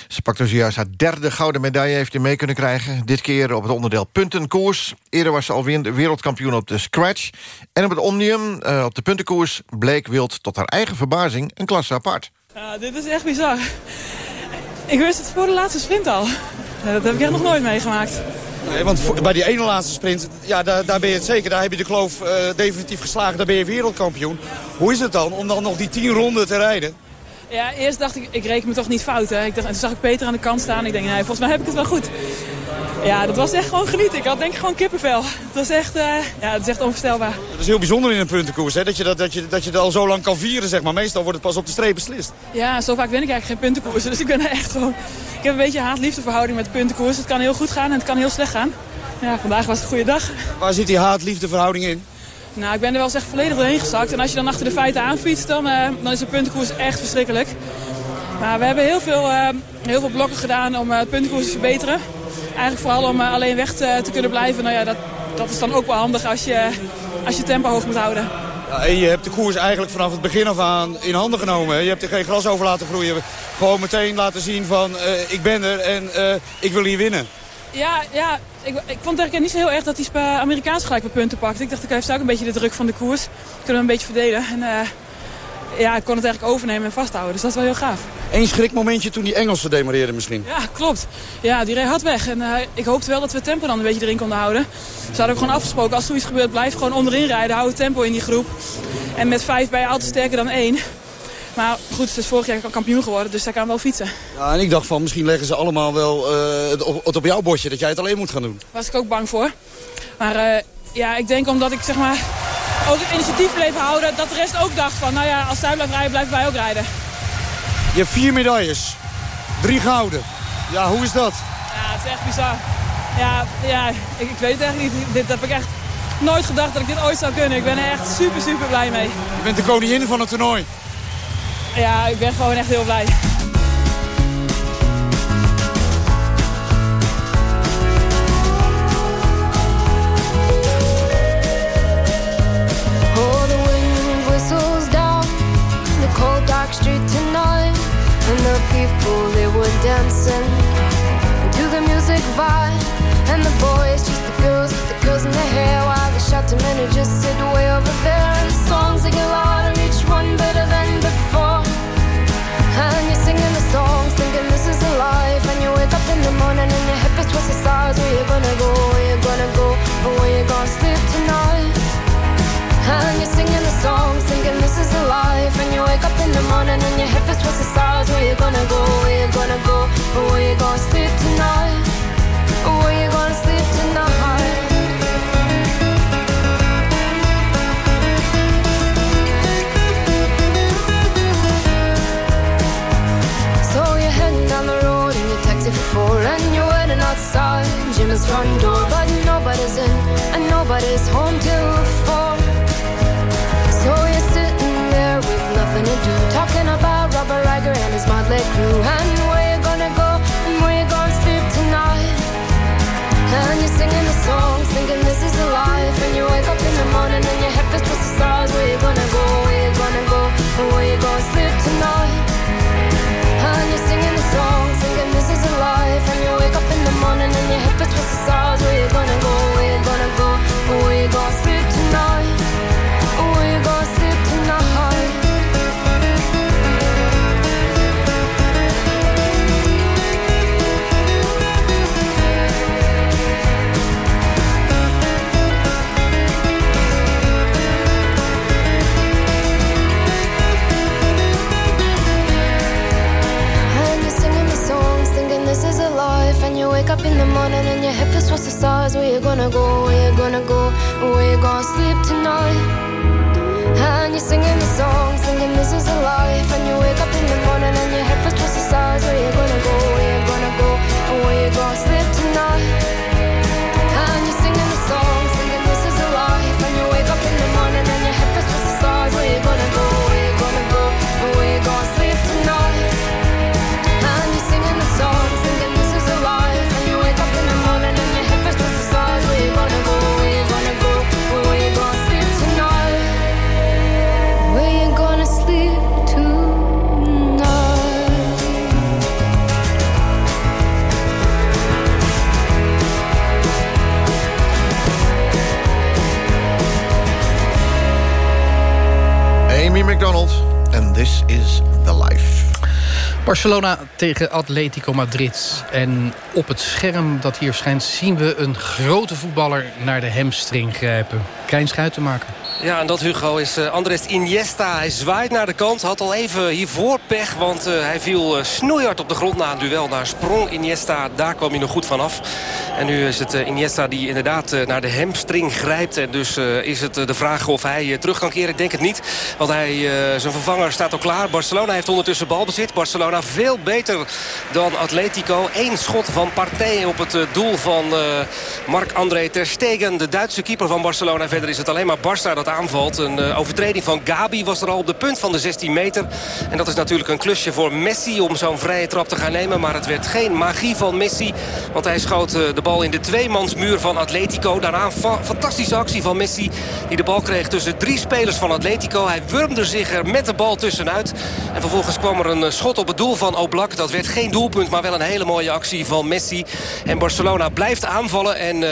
Ze pakte zojuist haar derde gouden medaille, heeft hij mee kunnen krijgen. Dit keer op het onderdeel puntenkoers. Eerder was ze al wereldkampioen op de scratch. En op het omnium, uh, op de puntenkoers, bleek Wild tot haar eigen verbazing een klasse apart. Ja, dit is echt bizar. Ik wist het voor de laatste sprint al. Dat heb ik echt nog nooit meegemaakt. Nee, want bij die ene laatste sprint, ja, daar, daar ben je het zeker. Daar heb je de kloof uh, definitief geslagen. Daar ben je wereldkampioen. Hoe is het dan om dan nog die tien ronden te rijden? Ja, eerst dacht ik, ik reken me toch niet fout. Hè. Ik dacht, en toen zag ik Peter aan de kant staan. Ik denk, nee, volgens mij heb ik het wel goed. Ja, dat was echt gewoon genieten. Ik had denk ik gewoon kippenvel. Het was echt, uh, ja, het is echt onvoorstelbaar. Dat is heel bijzonder in een puntenkoers, hè? Dat, je dat, dat, je, dat je dat al zo lang kan vieren, zeg maar. Meestal wordt het pas op de streep beslist. Ja, zo vaak win ik eigenlijk geen puntenkoers. Dus ik ben echt gewoon... Ik heb een beetje haat-liefdeverhouding met de puntenkoers. Het kan heel goed gaan en het kan heel slecht gaan. Ja, vandaag was het een goede dag. Waar zit die haat-liefdeverhouding in? Nou, ik ben er wel eens echt volledig doorheen gezakt. En als je dan achter de feiten aanfietst, dan, uh, dan is de puntenkoers echt verschrikkelijk. Maar we hebben heel veel, uh, heel veel blokken gedaan om het puntenkoers te verbeteren. Eigenlijk vooral om alleen weg te, te, kunnen blijven. Nou ja, dat, dat is dan ook wel handig als je, als je tempo hoog moet houden. Ja, en je hebt de koers eigenlijk vanaf het begin af aan in handen genomen. Je hebt er geen gras over laten groeien. Gewoon meteen laten zien van uh, ik ben er en uh, ik wil hier winnen. Ja, ja ik, ik vond het eigenlijk niet zo heel erg dat hij Amerikaans gelijk wat punten pakt. Ik dacht, ik heeft ook een beetje de druk van de koers. Kunnen we een beetje verdelen. En, uh, ja, ik kon het eigenlijk overnemen en vasthouden. Dus dat is wel heel gaaf. Eén schrikmomentje toen die Engelsen demareerden misschien. Ja, klopt. Ja, die reed hard weg. En uh, ik hoopte wel dat we tempo dan een beetje erin konden houden. Ze hadden ook gewoon afgesproken, als zoiets gebeurt, blijf gewoon onderin rijden. Hou het tempo in die groep. En met vijf ben je altijd sterker dan één. Maar goed, ze is vorig jaar kampioen geworden, dus daar kan wel fietsen. Ja, en ik dacht van, misschien leggen ze allemaal wel uh, het, op, het op jouw bordje, dat jij het alleen moet gaan doen. Daar was ik ook bang voor. Maar uh, ja, ik denk omdat ik zeg maar ook het initiatief bleef houden, dat de rest ook dacht van, nou ja, als zij blijft rijden, blijven wij ook rijden. Je hebt vier medailles. Drie gouden. Ja, hoe is dat? Ja, het is echt bizar. Ja, ja ik, ik weet het echt niet. Dit heb ik echt nooit gedacht dat ik dit ooit zou kunnen. Ik ben er echt super, super blij mee. Je bent de koningin van het toernooi. Ja, ik ben gewoon echt heel blij. The wind whistles down the cold dark street tonight And the people, they were dancing to the music vibe And the boys, just the girls with the girls in their hair While the shouting men who just sit way over there And the songs, they get louder, wake up in the morning and your hip is twisted sides Where you gonna go, where you gonna go? Or where you gonna sleep tonight? Where you gonna sleep tonight? So you're heading down the road in your taxi for four And you're waiting outside. Jim's front door But nobody's in and nobody's home till about Robert Riger and his motley crew And where you gonna go? And where you gonna sleep tonight? And you're singing the songs thinking this is a life. And you wake up in the morning and your head feels twisted stars. Where you gonna go, where you gonna go? And where you gonna sleep tonight? And you're singing the songs thinking this is a life. And you wake up in the morning and your head feels twisted stars. Where you gonna go, where you gonna go? Where you gonna sleep stars. Where you gonna go? Where you gonna go? Where you gonna sleep tonight? And you're singing the song, thinking this is a life And you wake up in the morning and your head feels twisted sides Where you gonna go, where you gonna go where you gonna sleep tonight Barcelona tegen Atletico Madrid. En op het scherm dat hier verschijnt zien we een grote voetballer naar de hamstring grijpen. Klein schuit te maken. Ja, en dat Hugo is uh, Andres Iniesta. Hij zwaait naar de kant. Had al even hiervoor pech, want uh, hij viel uh, snoeihard op de grond na een duel. Daar sprong Iniesta, daar kwam hij nog goed vanaf. En nu is het Iniesta die inderdaad naar de hamstring grijpt. En dus is het de vraag of hij terug kan keren. Ik denk het niet. Want hij, zijn vervanger staat al klaar. Barcelona heeft ondertussen balbezit. Barcelona veel beter dan Atletico. Eén schot van Partey op het doel van Marc-André Ter Stegen. De Duitse keeper van Barcelona. Verder is het alleen maar Barça dat aanvalt. Een overtreding van Gabi was er al op de punt van de 16 meter. En dat is natuurlijk een klusje voor Messi om zo'n vrije trap te gaan nemen. Maar het werd geen magie van Messi. Want hij schoot eh, de bal in de tweemansmuur van Atletico. Daarna een fantastische actie van Messi. Die de bal kreeg tussen drie spelers van Atletico. Hij wurmde zich er met de bal tussenuit. En vervolgens kwam er een eh, schot op het doel van Oblak. Dat werd geen doelpunt, maar wel een hele mooie actie van Messi. En Barcelona blijft aanvallen en... Uh,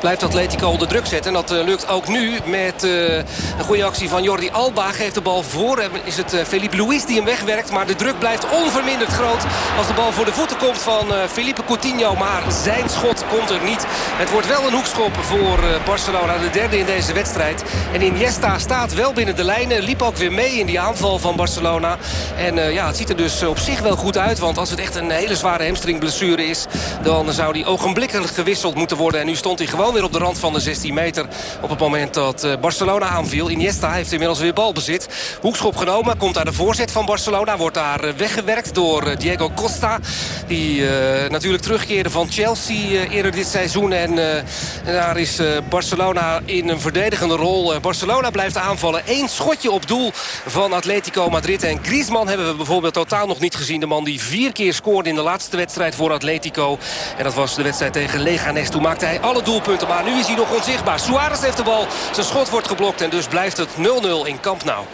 blijft Atletico onder druk zetten. En dat uh, lukt ook nu met uh, een goede actie van Jordi Alba. Geeft de bal voor. En is het uh, Felipe Luis die hem wegwerkt. Maar de druk blijft onverminderd groot. Als de bal voor de voeten komt van Felipe Coutinho. Maar zijn schot komt er niet. Het wordt wel een hoekschop voor Barcelona. De derde in deze wedstrijd. En Iniesta staat wel binnen de lijnen. Liep ook weer mee in die aanval van Barcelona. En ja, het ziet er dus op zich wel goed uit. Want als het echt een hele zware hamstringblessure is... dan zou die ogenblikkelijk gewisseld moeten worden. En nu stond hij gewoon weer op de rand van de 16 meter. Op het moment dat eh, Barcelona aanviel. Iniesta heeft inmiddels weer balbezit. Hoekschop genomen. Komt daar de voorzet van Barcelona. Wordt daar eh, weggewerkt door eh, Diego Costa. Die natuurlijk terugkeerde van Chelsea eerder dit seizoen. En daar is Barcelona in een verdedigende rol. Barcelona blijft aanvallen. Eén schotje op doel van Atletico Madrid. En Griezmann hebben we bijvoorbeeld totaal nog niet gezien. De man die vier keer scoorde in de laatste wedstrijd voor Atletico. En dat was de wedstrijd tegen Leganes. Toen maakte hij alle doelpunten. Maar nu is hij nog onzichtbaar. Suarez heeft de bal. Zijn schot wordt geblokt. En dus blijft het 0-0 in Camp Nou.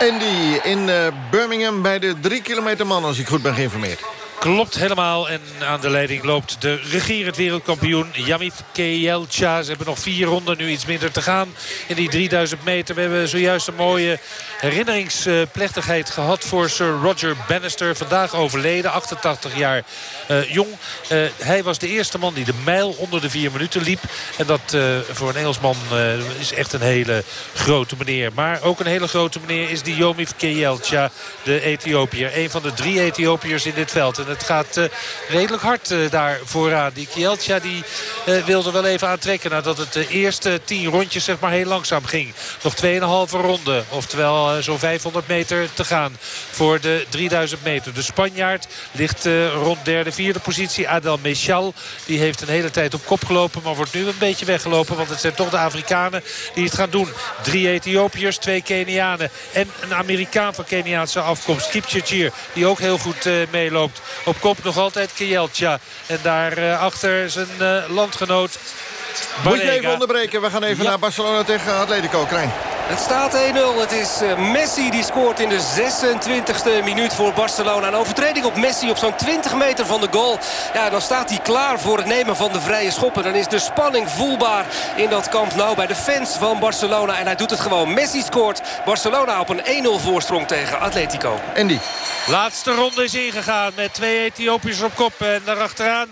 Andy in uh, Birmingham bij de 3 kilometer man, als ik goed ben geïnformeerd. Klopt helemaal. En aan de leiding loopt de regerend wereldkampioen Yamif Kejelcha. Ze hebben nog vier ronden, nu iets minder te gaan in die 3000 meter. We hebben zojuist een mooie herinneringsplechtigheid gehad voor Sir Roger Bannister. Vandaag overleden, 88 jaar uh, jong. Uh, hij was de eerste man die de mijl onder de vier minuten liep. En dat uh, voor een Engelsman is echt een hele grote meneer. Maar ook een hele grote meneer is die Yomif Kejelcha, de Ethiopiër. Een van de drie Ethiopiërs in dit veld. Het gaat redelijk hard daar vooraan. Die Kieltja die wilde wel even aantrekken nadat het de eerste tien rondjes zeg maar heel langzaam ging. Nog 2,5 ronde. Oftewel zo'n 500 meter te gaan voor de 3000 meter. De Spanjaard ligt rond derde vierde positie. Adel Mechal. Die heeft een hele tijd op kop gelopen. Maar wordt nu een beetje weggelopen. Want het zijn toch de Afrikanen die het gaan doen. Drie Ethiopiërs, twee Kenianen. En een Amerikaan van Keniaanse afkomst. Kipchirchir. Die ook heel goed meeloopt. Op kop nog altijd Kieltja. En daarachter uh, zijn uh, landgenoot moet je even onderbreken. We gaan even naar Barcelona tegen Atletico. Krijn. Het staat 1-0. Het is eh, Messi die scoort in de 26e minuut voor Barcelona. Een overtreding op Messi op zo'n 20 meter van de goal. Ja, dan staat hij klaar voor het nemen van de vrije schoppen. Dan is de spanning voelbaar in dat kamp nou bij de fans van Barcelona. En hij doet het gewoon. Messi scoort. Barcelona op een 1-0 voorsprong tegen Atletico. Andy. Laatste ronde is ingegaan met twee Ethiopiërs op kop. En daarachteraan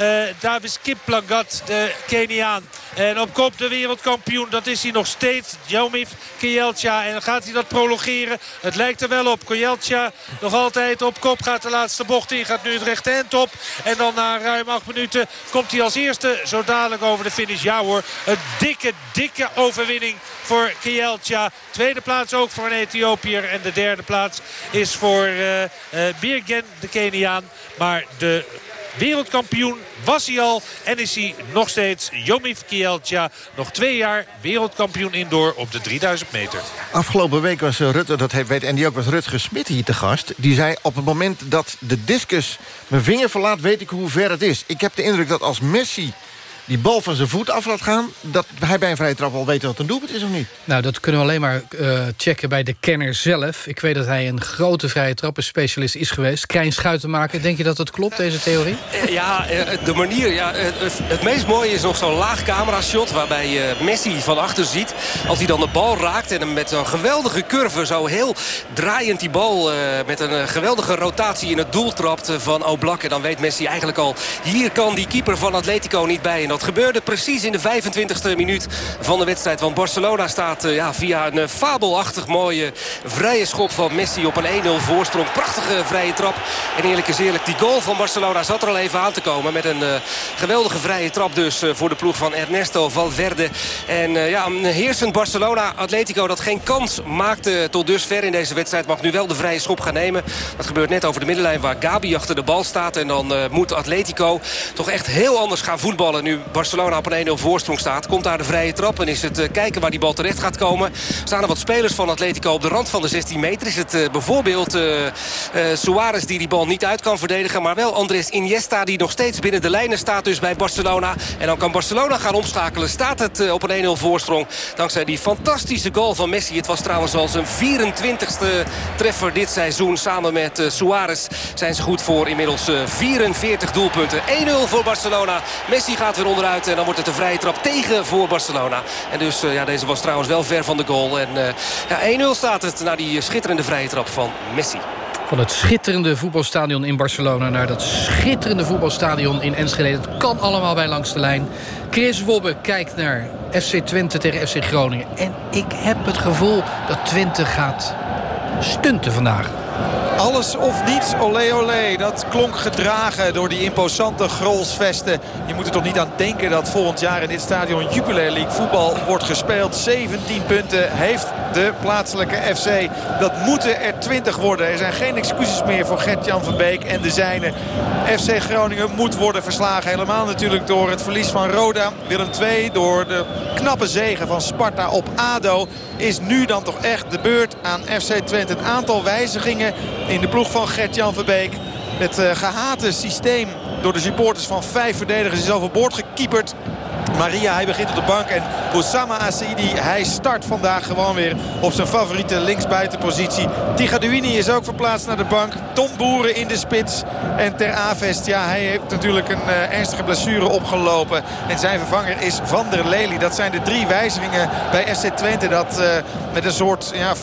uh, Davis Kiplangat, de Keniaan. En op kop de wereldkampioen, dat is hij nog steeds. Jomif Kieltja. En gaat hij dat prolongeren. Het lijkt er wel op. Kieltja nog altijd op kop. Gaat de laatste bocht in. Gaat nu het rechte end op. En dan na ruim acht minuten komt hij als eerste zo dadelijk over de finish. Ja hoor, een dikke, dikke overwinning voor Kieltja. Tweede plaats ook voor een Ethiopiër. En de derde plaats is voor uh, uh, Birgen, de Keniaan. Maar de Wereldkampioen was hij al en is hij nog steeds Jomif Kieltja. Nog twee jaar wereldkampioen indoor op de 3000 meter. Afgelopen week was eh, Rutte, dat weet en die ook was Rutger Smit hier te gast. Die zei op het moment dat de discus mijn vinger verlaat weet ik hoe ver het is. Ik heb de indruk dat als Messi die bal van zijn voet af laat gaan... dat hij bij een vrije trap al weet wat een doelpunt is of niet? Nou, dat kunnen we alleen maar uh, checken bij de kenner zelf. Ik weet dat hij een grote vrije trappenspecialist is geweest. Krijn maken. Denk je dat dat klopt, deze theorie? Eh, ja, eh, de manier... Ja, het meest mooie is nog zo'n laag camera-shot... waarbij je Messi van achter ziet. Als hij dan de bal raakt en hem met een geweldige curve... zo heel draaiend die bal met een geweldige rotatie in het doel trapt van Oblak. En dan weet Messi eigenlijk al... hier kan die keeper van Atletico niet bij. En Dat gebeurde precies in de 25e minuut van de wedstrijd. Want Barcelona staat ja, via een fabelachtig mooie vrije schop van Messi op een 1-0 voorsprong. Prachtige vrije trap. En eerlijk is eerlijk, die goal van Barcelona zat er al even aan te komen. Met een geweldige vrije trap dus voor de ploeg van Ernesto Valverde. En ja, een heersend Barcelona, Atletico dat geen kans maakte tot dusver in deze wedstrijd. Mag nu wel de vrije schop gaan nemen. Dat gebeurt net over de middenlijn waar Gabi achter de bal staat. En dan moet Atletico toch echt heel anders gaan voetballen. Nu Barcelona op een 1-0 voorsprong staat. Komt daar de vrije trap en is het uh, kijken waar die bal terecht gaat komen. Staan er wat spelers van Atletico op de rand van de 16 meter. Is het uh, bijvoorbeeld Suarez die die bal niet uit kan verdedigen. Maar wel Andres Iniesta die nog steeds binnen de lijnen staat dus bij Barcelona. En dan kan Barcelona gaan omschakelen. Staat het op een 1-0 voorsprong. Dankzij die fantastische goal van Messi. Het was trouwens al zijn 24ste treffer dit seizoen. Samen met Suarez zijn ze goed voor inmiddels 44 doelpunten. 1-0 voor Barcelona. Messi gaat weer en dan wordt het een vrije trap tegen voor Barcelona. En dus ja, deze was trouwens wel ver van de goal. En ja, 1-0 staat het na die schitterende vrije trap van Messi. Van het schitterende voetbalstadion in Barcelona... naar dat schitterende voetbalstadion in Enschede. Het kan allemaal bij langs de lijn. Chris Wobbe kijkt naar FC Twente tegen FC Groningen. En ik heb het gevoel dat Twente gaat stunten vandaag. Alles of niets, olé olé. Dat klonk gedragen door die imposante grolsvesten. Je moet er toch niet aan denken dat volgend jaar in dit stadion Jupiler League voetbal wordt gespeeld. 17 punten heeft de plaatselijke FC. Dat moeten er 20 worden. Er zijn geen excuses meer voor Gert-Jan van Beek en de zijnen. FC Groningen moet worden verslagen. Helemaal natuurlijk door het verlies van Roda. Willem II door de knappe zegen van Sparta op ADO. Is nu dan toch echt de beurt aan FC Twente. Een aantal wijzigingen in de ploeg van Gert-Jan Verbeek. Het uh, gehate systeem door de supporters van vijf verdedigers is overboord gekieperd. Maria, hij begint op de bank. En Oussama Asidi, hij start vandaag gewoon weer op zijn favoriete linksbuitenpositie. Tigaduini is ook verplaatst naar de bank. Tom Boeren in de spits. En Ter Avest, ja, hij heeft natuurlijk een uh, ernstige blessure opgelopen. En zijn vervanger is Van der Lely. Dat zijn de drie wijzigingen bij FC Twente. Dat uh, met een soort ja, 4-4-2,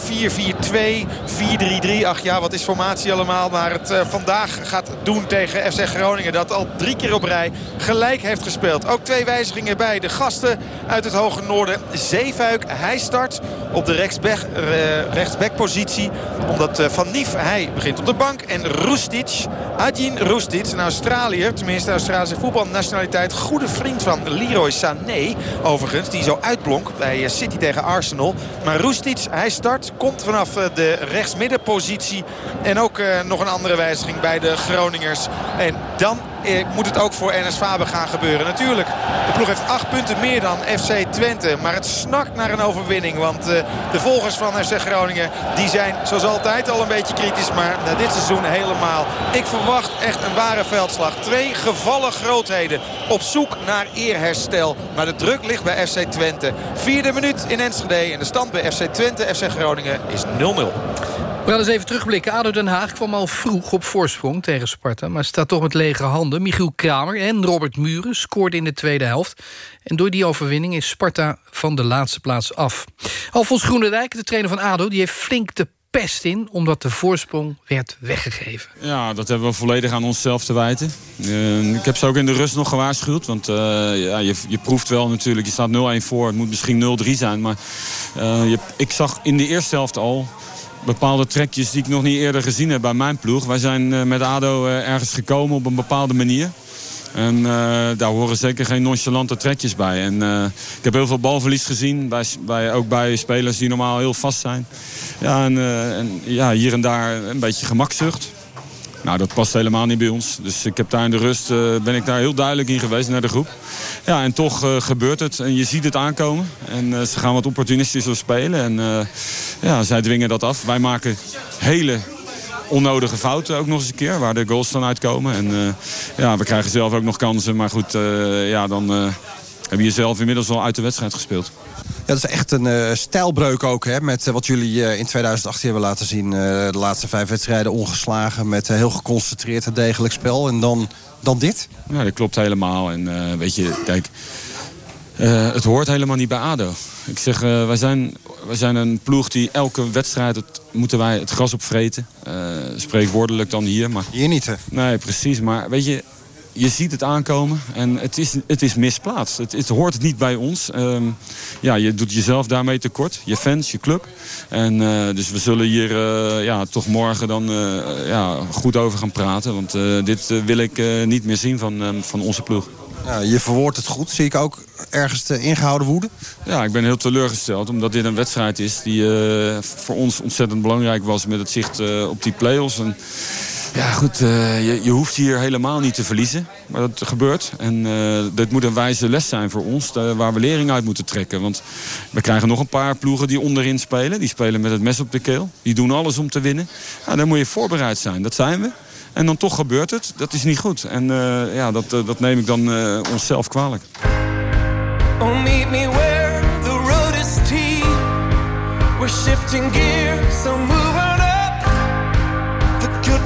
4-3-3. Ach ja, wat is formatie allemaal. Maar het uh, vandaag gaat doen tegen FC Groningen. Dat al drie keer op rij gelijk heeft gespeeld. Ook twee wijzigingen bij de gasten uit het hoge noorden. Zeefuik, hij start op de rechtsback, uh, rechtsbackpositie. Omdat uh, Van Nief, hij begint op de bank. En Rustic, Adjin Rustic, een Australiër. Tenminste, Australische voetbalnationaliteit. Goede vriend van Leroy Sané, overigens. Die zo uitblonk bij City tegen Arsenal. Maar Rustic, hij start, komt vanaf de rechtsmiddenpositie. En ook nog een andere wijziging bij de Groningers. En dan eh, moet het ook voor Ernest Faber gaan gebeuren. Natuurlijk, de ploeg heeft acht punten meer dan FC Twente. Maar het snakt naar een overwinning. Want uh, de volgers van FC Groningen die zijn zoals altijd al een beetje kritisch. Maar na dit seizoen helemaal. Ik verwacht echt een ware veldslag. Twee gevallen grootheden op zoek naar eerherstel. Maar de druk ligt bij FC Twente. Vierde minuut in Enschede. En de stand bij FC Twente, FC Groningen is 0-0. We gaan eens even terugblikken. ADO Den Haag kwam al vroeg op voorsprong tegen Sparta... maar staat toch met lege handen. Michiel Kramer en Robert Muren scoorden in de tweede helft. En door die overwinning is Sparta van de laatste plaats af. Alfons Groenendijk, de trainer van ADO... die heeft flink de pest in omdat de voorsprong werd weggegeven. Ja, dat hebben we volledig aan onszelf te wijten. Uh, ik heb ze ook in de rust nog gewaarschuwd. Want uh, ja, je, je proeft wel natuurlijk, je staat 0-1 voor. Het moet misschien 0-3 zijn. Maar uh, je, ik zag in de eerste helft al bepaalde trekjes die ik nog niet eerder gezien heb bij mijn ploeg. Wij zijn uh, met ADO uh, ergens gekomen op een bepaalde manier. En uh, daar horen zeker geen nonchalante trekjes bij. En ik heb heel veel balverlies gezien, bij, bij, ook bij spelers die normaal heel vast zijn. Ja, en, en ja, hier en daar een beetje gemakzucht. Nou, dat past helemaal niet bij ons. Dus ik heb daar in de rust uh, ben ik daar heel duidelijk in geweest naar de groep. Ja, en toch uh, gebeurt het. En je ziet het aankomen. En uh, ze gaan wat opportunistischer spelen. En ja, zij dwingen dat af. Wij maken hele onnodige fouten ook nog eens een keer. Waar de goals dan uitkomen. En ja, we krijgen zelf ook nog kansen. Maar goed, ja, dan heb je zelf inmiddels al uit de wedstrijd gespeeld. Ja, dat is echt een uh, stijlbreuk ook. Hè, met uh, wat jullie uh, in 2018 hebben laten zien. de laatste vijf wedstrijden ongeslagen. Met heel geconcentreerd en degelijk spel. En dan, dan dit? Ja, dat klopt helemaal. En weet je, kijk... het hoort helemaal niet bij ADO. Ik zeg, wij, zijn, wij zijn een ploeg die elke wedstrijd... Het, moeten wij het gras opvreten. spreekwoordelijk dan hier. Maar... Hier niet, hè? Nee, precies. Maar weet je, je ziet het aankomen en het is, het is misplaatst. Het, het hoort niet bij ons. Ehm, ja, je doet jezelf daarmee tekort. Je fans, je club. En, uh, dus we zullen hier uh, ja, toch morgen dan uh, ja, goed over gaan praten. Want dit wil ik niet meer zien van, van onze ploeg. Ja, je verwoordt het goed. Zie ik ook ergens de ingehouden woede? Ja, ik ben heel teleurgesteld. Omdat dit een wedstrijd is die voor ons ontzettend belangrijk was... met het zicht op die play-offs. En, ja, goed, uh, je, je, hoeft hier helemaal niet te verliezen. Maar dat gebeurt. En dit moet een wijze les zijn voor ons... waar we lering uit moeten trekken. Want we krijgen nog een paar ploegen die onderin spelen. Die spelen met het mes op de keel. Die doen alles om te winnen. Ja, dan moet je voorbereid zijn. Dat zijn we. En dan toch gebeurt het. Dat is niet goed. En uh, ja, dat, dat neem ik dan onszelf kwalijk. Oh, meet me where the road is on up. The good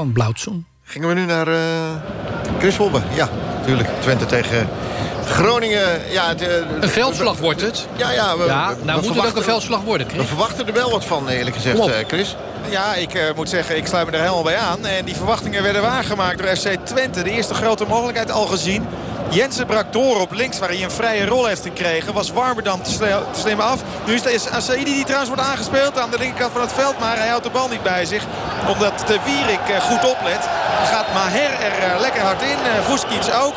van Blauwtsoen. Gingen we nu naar uh, Chris Wobbe? Ja, natuurlijk. Twente tegen Groningen. Ja, het, uh, Een veldslag wordt het. Ja, ja. We, ja we- nou we moet het ook een veldslag worden, We verwachten er wel wat van, eerlijk gezegd, eh, Chris. Ja, ik eh, moet zeggen, ik sluit me er helemaal bij aan. En die verwachtingen werden waargemaakt door FC Twente. De eerste grote mogelijkheid al gezien. Jensen brak door op links waar hij een vrije rol heeft gekregen. Was Warmerdam te, te slim af. Nu is Asaidi die trouwens wordt aangespeeld aan de linkerkant van het veld. Maar hij houdt de bal niet bij zich. Omdat de Wierik eh, goed oplet. Gaat Maher er eh, lekker hard in. Uh, Vuskic ook.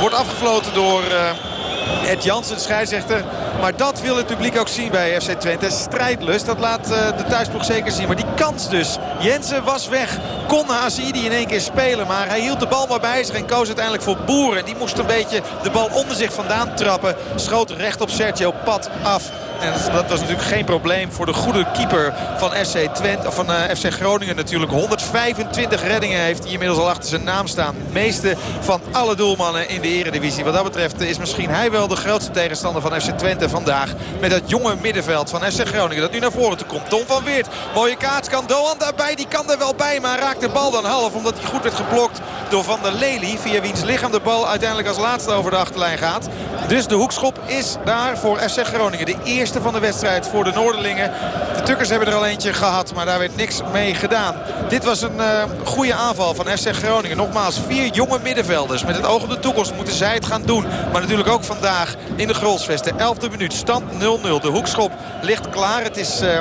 Wordt afgefloten door... eh, Ed Jansen, scheidsrechter. Maar dat wil het publiek ook zien bij FC Twente. Strijdlust, dat laat eh, de thuisploeg zeker zien. Maar die kans dus. Jensen was weg. Kon Hazidi in één keer spelen. Maar hij hield de bal maar bij zich en koos uiteindelijk voor Boeren. Die moest een beetje de bal onder zich vandaan trappen. Schoot recht op Sergio Pat af. En dat- was natuurlijk geen probleem voor de goede keeper van FC Twente. Van eh, FC Groningen natuurlijk. 125 reddingen heeft hij inmiddels al achter zijn naam staan. Het meeste van alle doelmannen in de eredivisie. Wat dat betreft is misschien hij wel de grootste tegenstander van FC Twente vandaag. Met dat jonge middenveld van SC Groningen dat nu naar voren toe komt. Tom van Weert, mooie kaats, kan Doan daarbij. Die kan er wel bij, maar raakt de bal dan half. Omdat hij goed werd geblokt door Van der Lely. Via wiens lichaam de bal uiteindelijk als laatste over de achterlijn gaat. Dus de hoekschop is daar voor SC Groningen. De eerste van de wedstrijd voor de Noorderlingen. De Tukkers hebben er al eentje gehad, maar daar werd niks mee gedaan. Dit was een uh, goede aanval van SC Groningen. Nogmaals, vier jonge middenvelders. Met het oog op de toekomst moeten zij het gaan doen. Maar natuurlijk ook vandaag in de Grolsvesten. 11e minuut, stand 0-0. De hoekschop ligt klaar. Het is... Uh,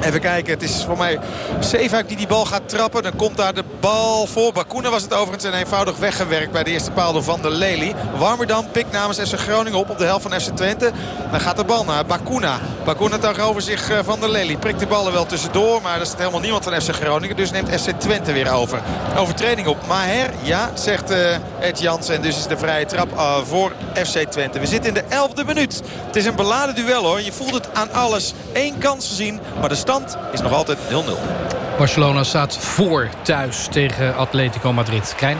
Even kijken, het is voor mij Zeefuik die die bal gaat trappen. Dan komt daar de bal voor. Bakuna was het overigens en eenvoudig weggewerkt bij de eerste paal door Van der Lely. Warmerdam pikt namens FC Groningen op op de helft van FC Twente. Dan gaat de bal naar Bakuna. Bakuna tegenover zich Van der Lely. Prikt de ballen wel tussendoor, maar er zit helemaal niemand van FC Groningen. Dus neemt FC Twente weer over. Overtreding op Maher, ja, zegt uh, Ed Jansen. En dus is de vrije trap uh, voor FC Twente. We zitten in de elfde minuut. Het is een beladen duel hoor. Je voelt het aan alles. Eén kans gezien, maar de stand is nog altijd 0-0. Barcelona staat voor thuis tegen Atletico Madrid. Krijn?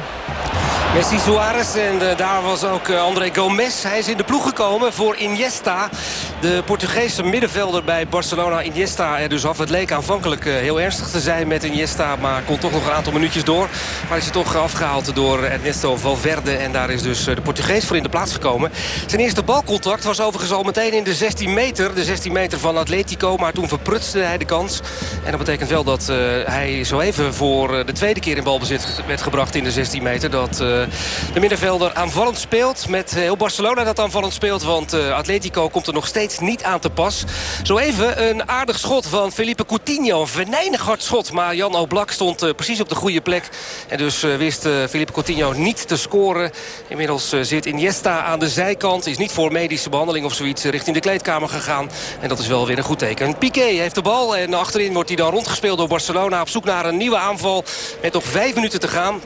Messi Suarez en uh, daar was ook uh, André Gomes. Hij is in de ploeg gekomen voor Iniesta. De Portugese middenvelder bij Barcelona. Iniesta er dus af. Het leek aanvankelijk uh, heel ernstig te zijn met Iniesta. Maar kon toch nog een aantal minuutjes door. Maar is hij toch afgehaald door Ernesto Valverde. En daar is dus de Portugees voor in de plaats gekomen. Zijn eerste balcontact was overigens al meteen in de 16 meter. De 16 meter van Atletico. Maar toen verprutste hij de kans. En dat betekent wel dat hij zo even voor de tweede keer in balbezit werd gebracht in de 16 meter. Dat de middenvelder aanvallend speelt. Met heel Barcelona dat aanvallend speelt. Want uh, Atletico komt er nog steeds niet aan te pas. Zo even een aardig schot van Felipe Coutinho. Een venijnig hard schot. Maar Jan Oblak stond precies op de goede plek. En dus wist Felipe Coutinho niet te scoren. Inmiddels zit Iniesta aan de zijkant. Is niet voor medische behandeling of zoiets richting de kleedkamer gegaan. En dat is wel weer een goed teken. Piqué heeft de bal. En achterin wordt hij dan rondgespeeld door Barcelona. Op zoek naar een nieuwe aanval. Met nog vijf minuten te gaan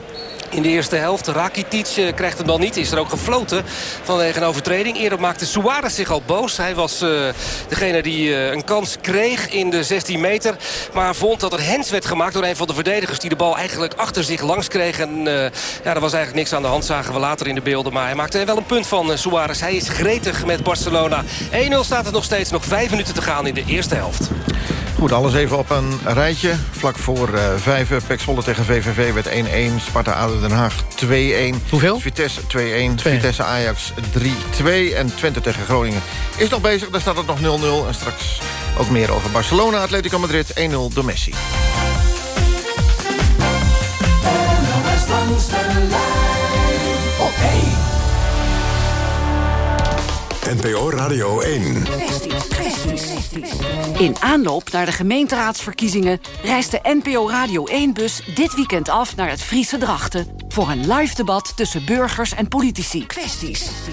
in de eerste helft. Rakitic krijgt hem dan niet. Is er ook gefloten vanwege een overtreding. Eerder maakte Suarez zich al boos. Hij was uh, degene die uh, een kans kreeg in de 16 meter. Maar vond dat er hens werd gemaakt door een van de verdedigers... die de bal eigenlijk achter zich langs kreeg. En ja, er was eigenlijk niks aan de hand, zagen we later in de beelden. Maar hij maakte wel een punt van Suarez. Hij is gretig met Barcelona. 1-0 staat er nog steeds. Nog vijf minuten te gaan in de eerste helft. Goed, alles even op een rijtje. Vlak voor vijf, Pek tegen VVV werd 1-1. Sparta ADO Den Haag 2-1. Hoeveel? Vitesse 2-1. Vitesse Ajax 3-2. En Twente tegen Groningen is nog bezig. Daar staat het nog 0-0. En straks ook meer over Barcelona, Atletico Madrid 1-0 door Messi. NPO Radio 1. In aanloop naar de gemeenteraadsverkiezingen... reist de NPO Radio 1-bus dit weekend af naar het Friese Drachten... voor een live debat tussen burgers en politici.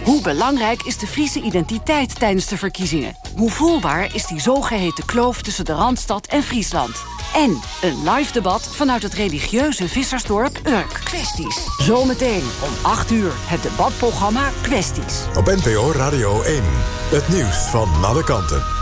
Hoe belangrijk is de Friese identiteit tijdens de verkiezingen? Hoe voelbaar is die zogeheten kloof tussen de Randstad en Friesland? En een live debat vanuit het religieuze vissersdorp Urk. Kwesties. Zometeen om 8 uur het debatprogramma Kwesties. Op NPO Radio 1. Het nieuws van alle kanten.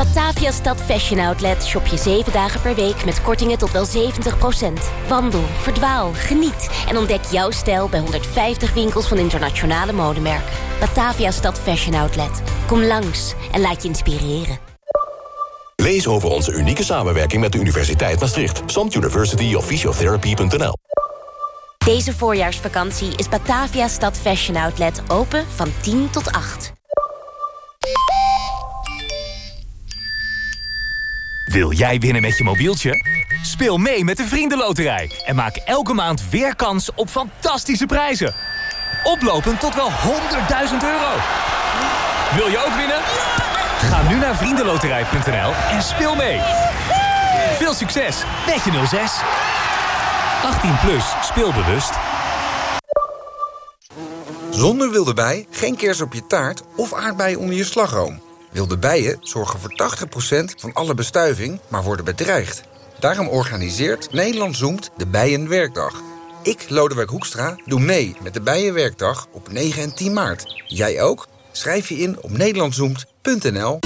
Batavia Stad Fashion Outlet shop je 7 dagen per week met kortingen tot wel 70%. Wandel, verdwaal, geniet en ontdek jouw stijl bij 150 winkels van internationale modemerken. Batavia Stad Fashion Outlet. Kom langs en laat je inspireren. Lees over onze unieke samenwerking met de Universiteit Maastricht. SOMT University of Physiotherapy.nl Deze voorjaarsvakantie is Batavia Stad Fashion Outlet open van 10 tot 8. Wil jij winnen met je mobieltje? Speel mee met de Vriendenloterij en maak elke maand weer kans op fantastische prijzen. Oplopend tot wel 100.000 euro. Wil je ook winnen? Ga nu naar vriendenloterij.nl en speel mee. Veel succes met je 06. 18 plus, speelbewust. Zonder wilde bij, geen kers op je taart of aardbeien onder je slagroom. Wilde bijen zorgen voor 80% van alle bestuiving, maar worden bedreigd. Daarom organiseert Nederland Zoomt de Bijenwerkdag. Ik, Lodewijk Hoekstra, doe mee met de Bijenwerkdag op 9 en 10 maart. Jij ook? Schrijf je in op nederlandzoomt.nl.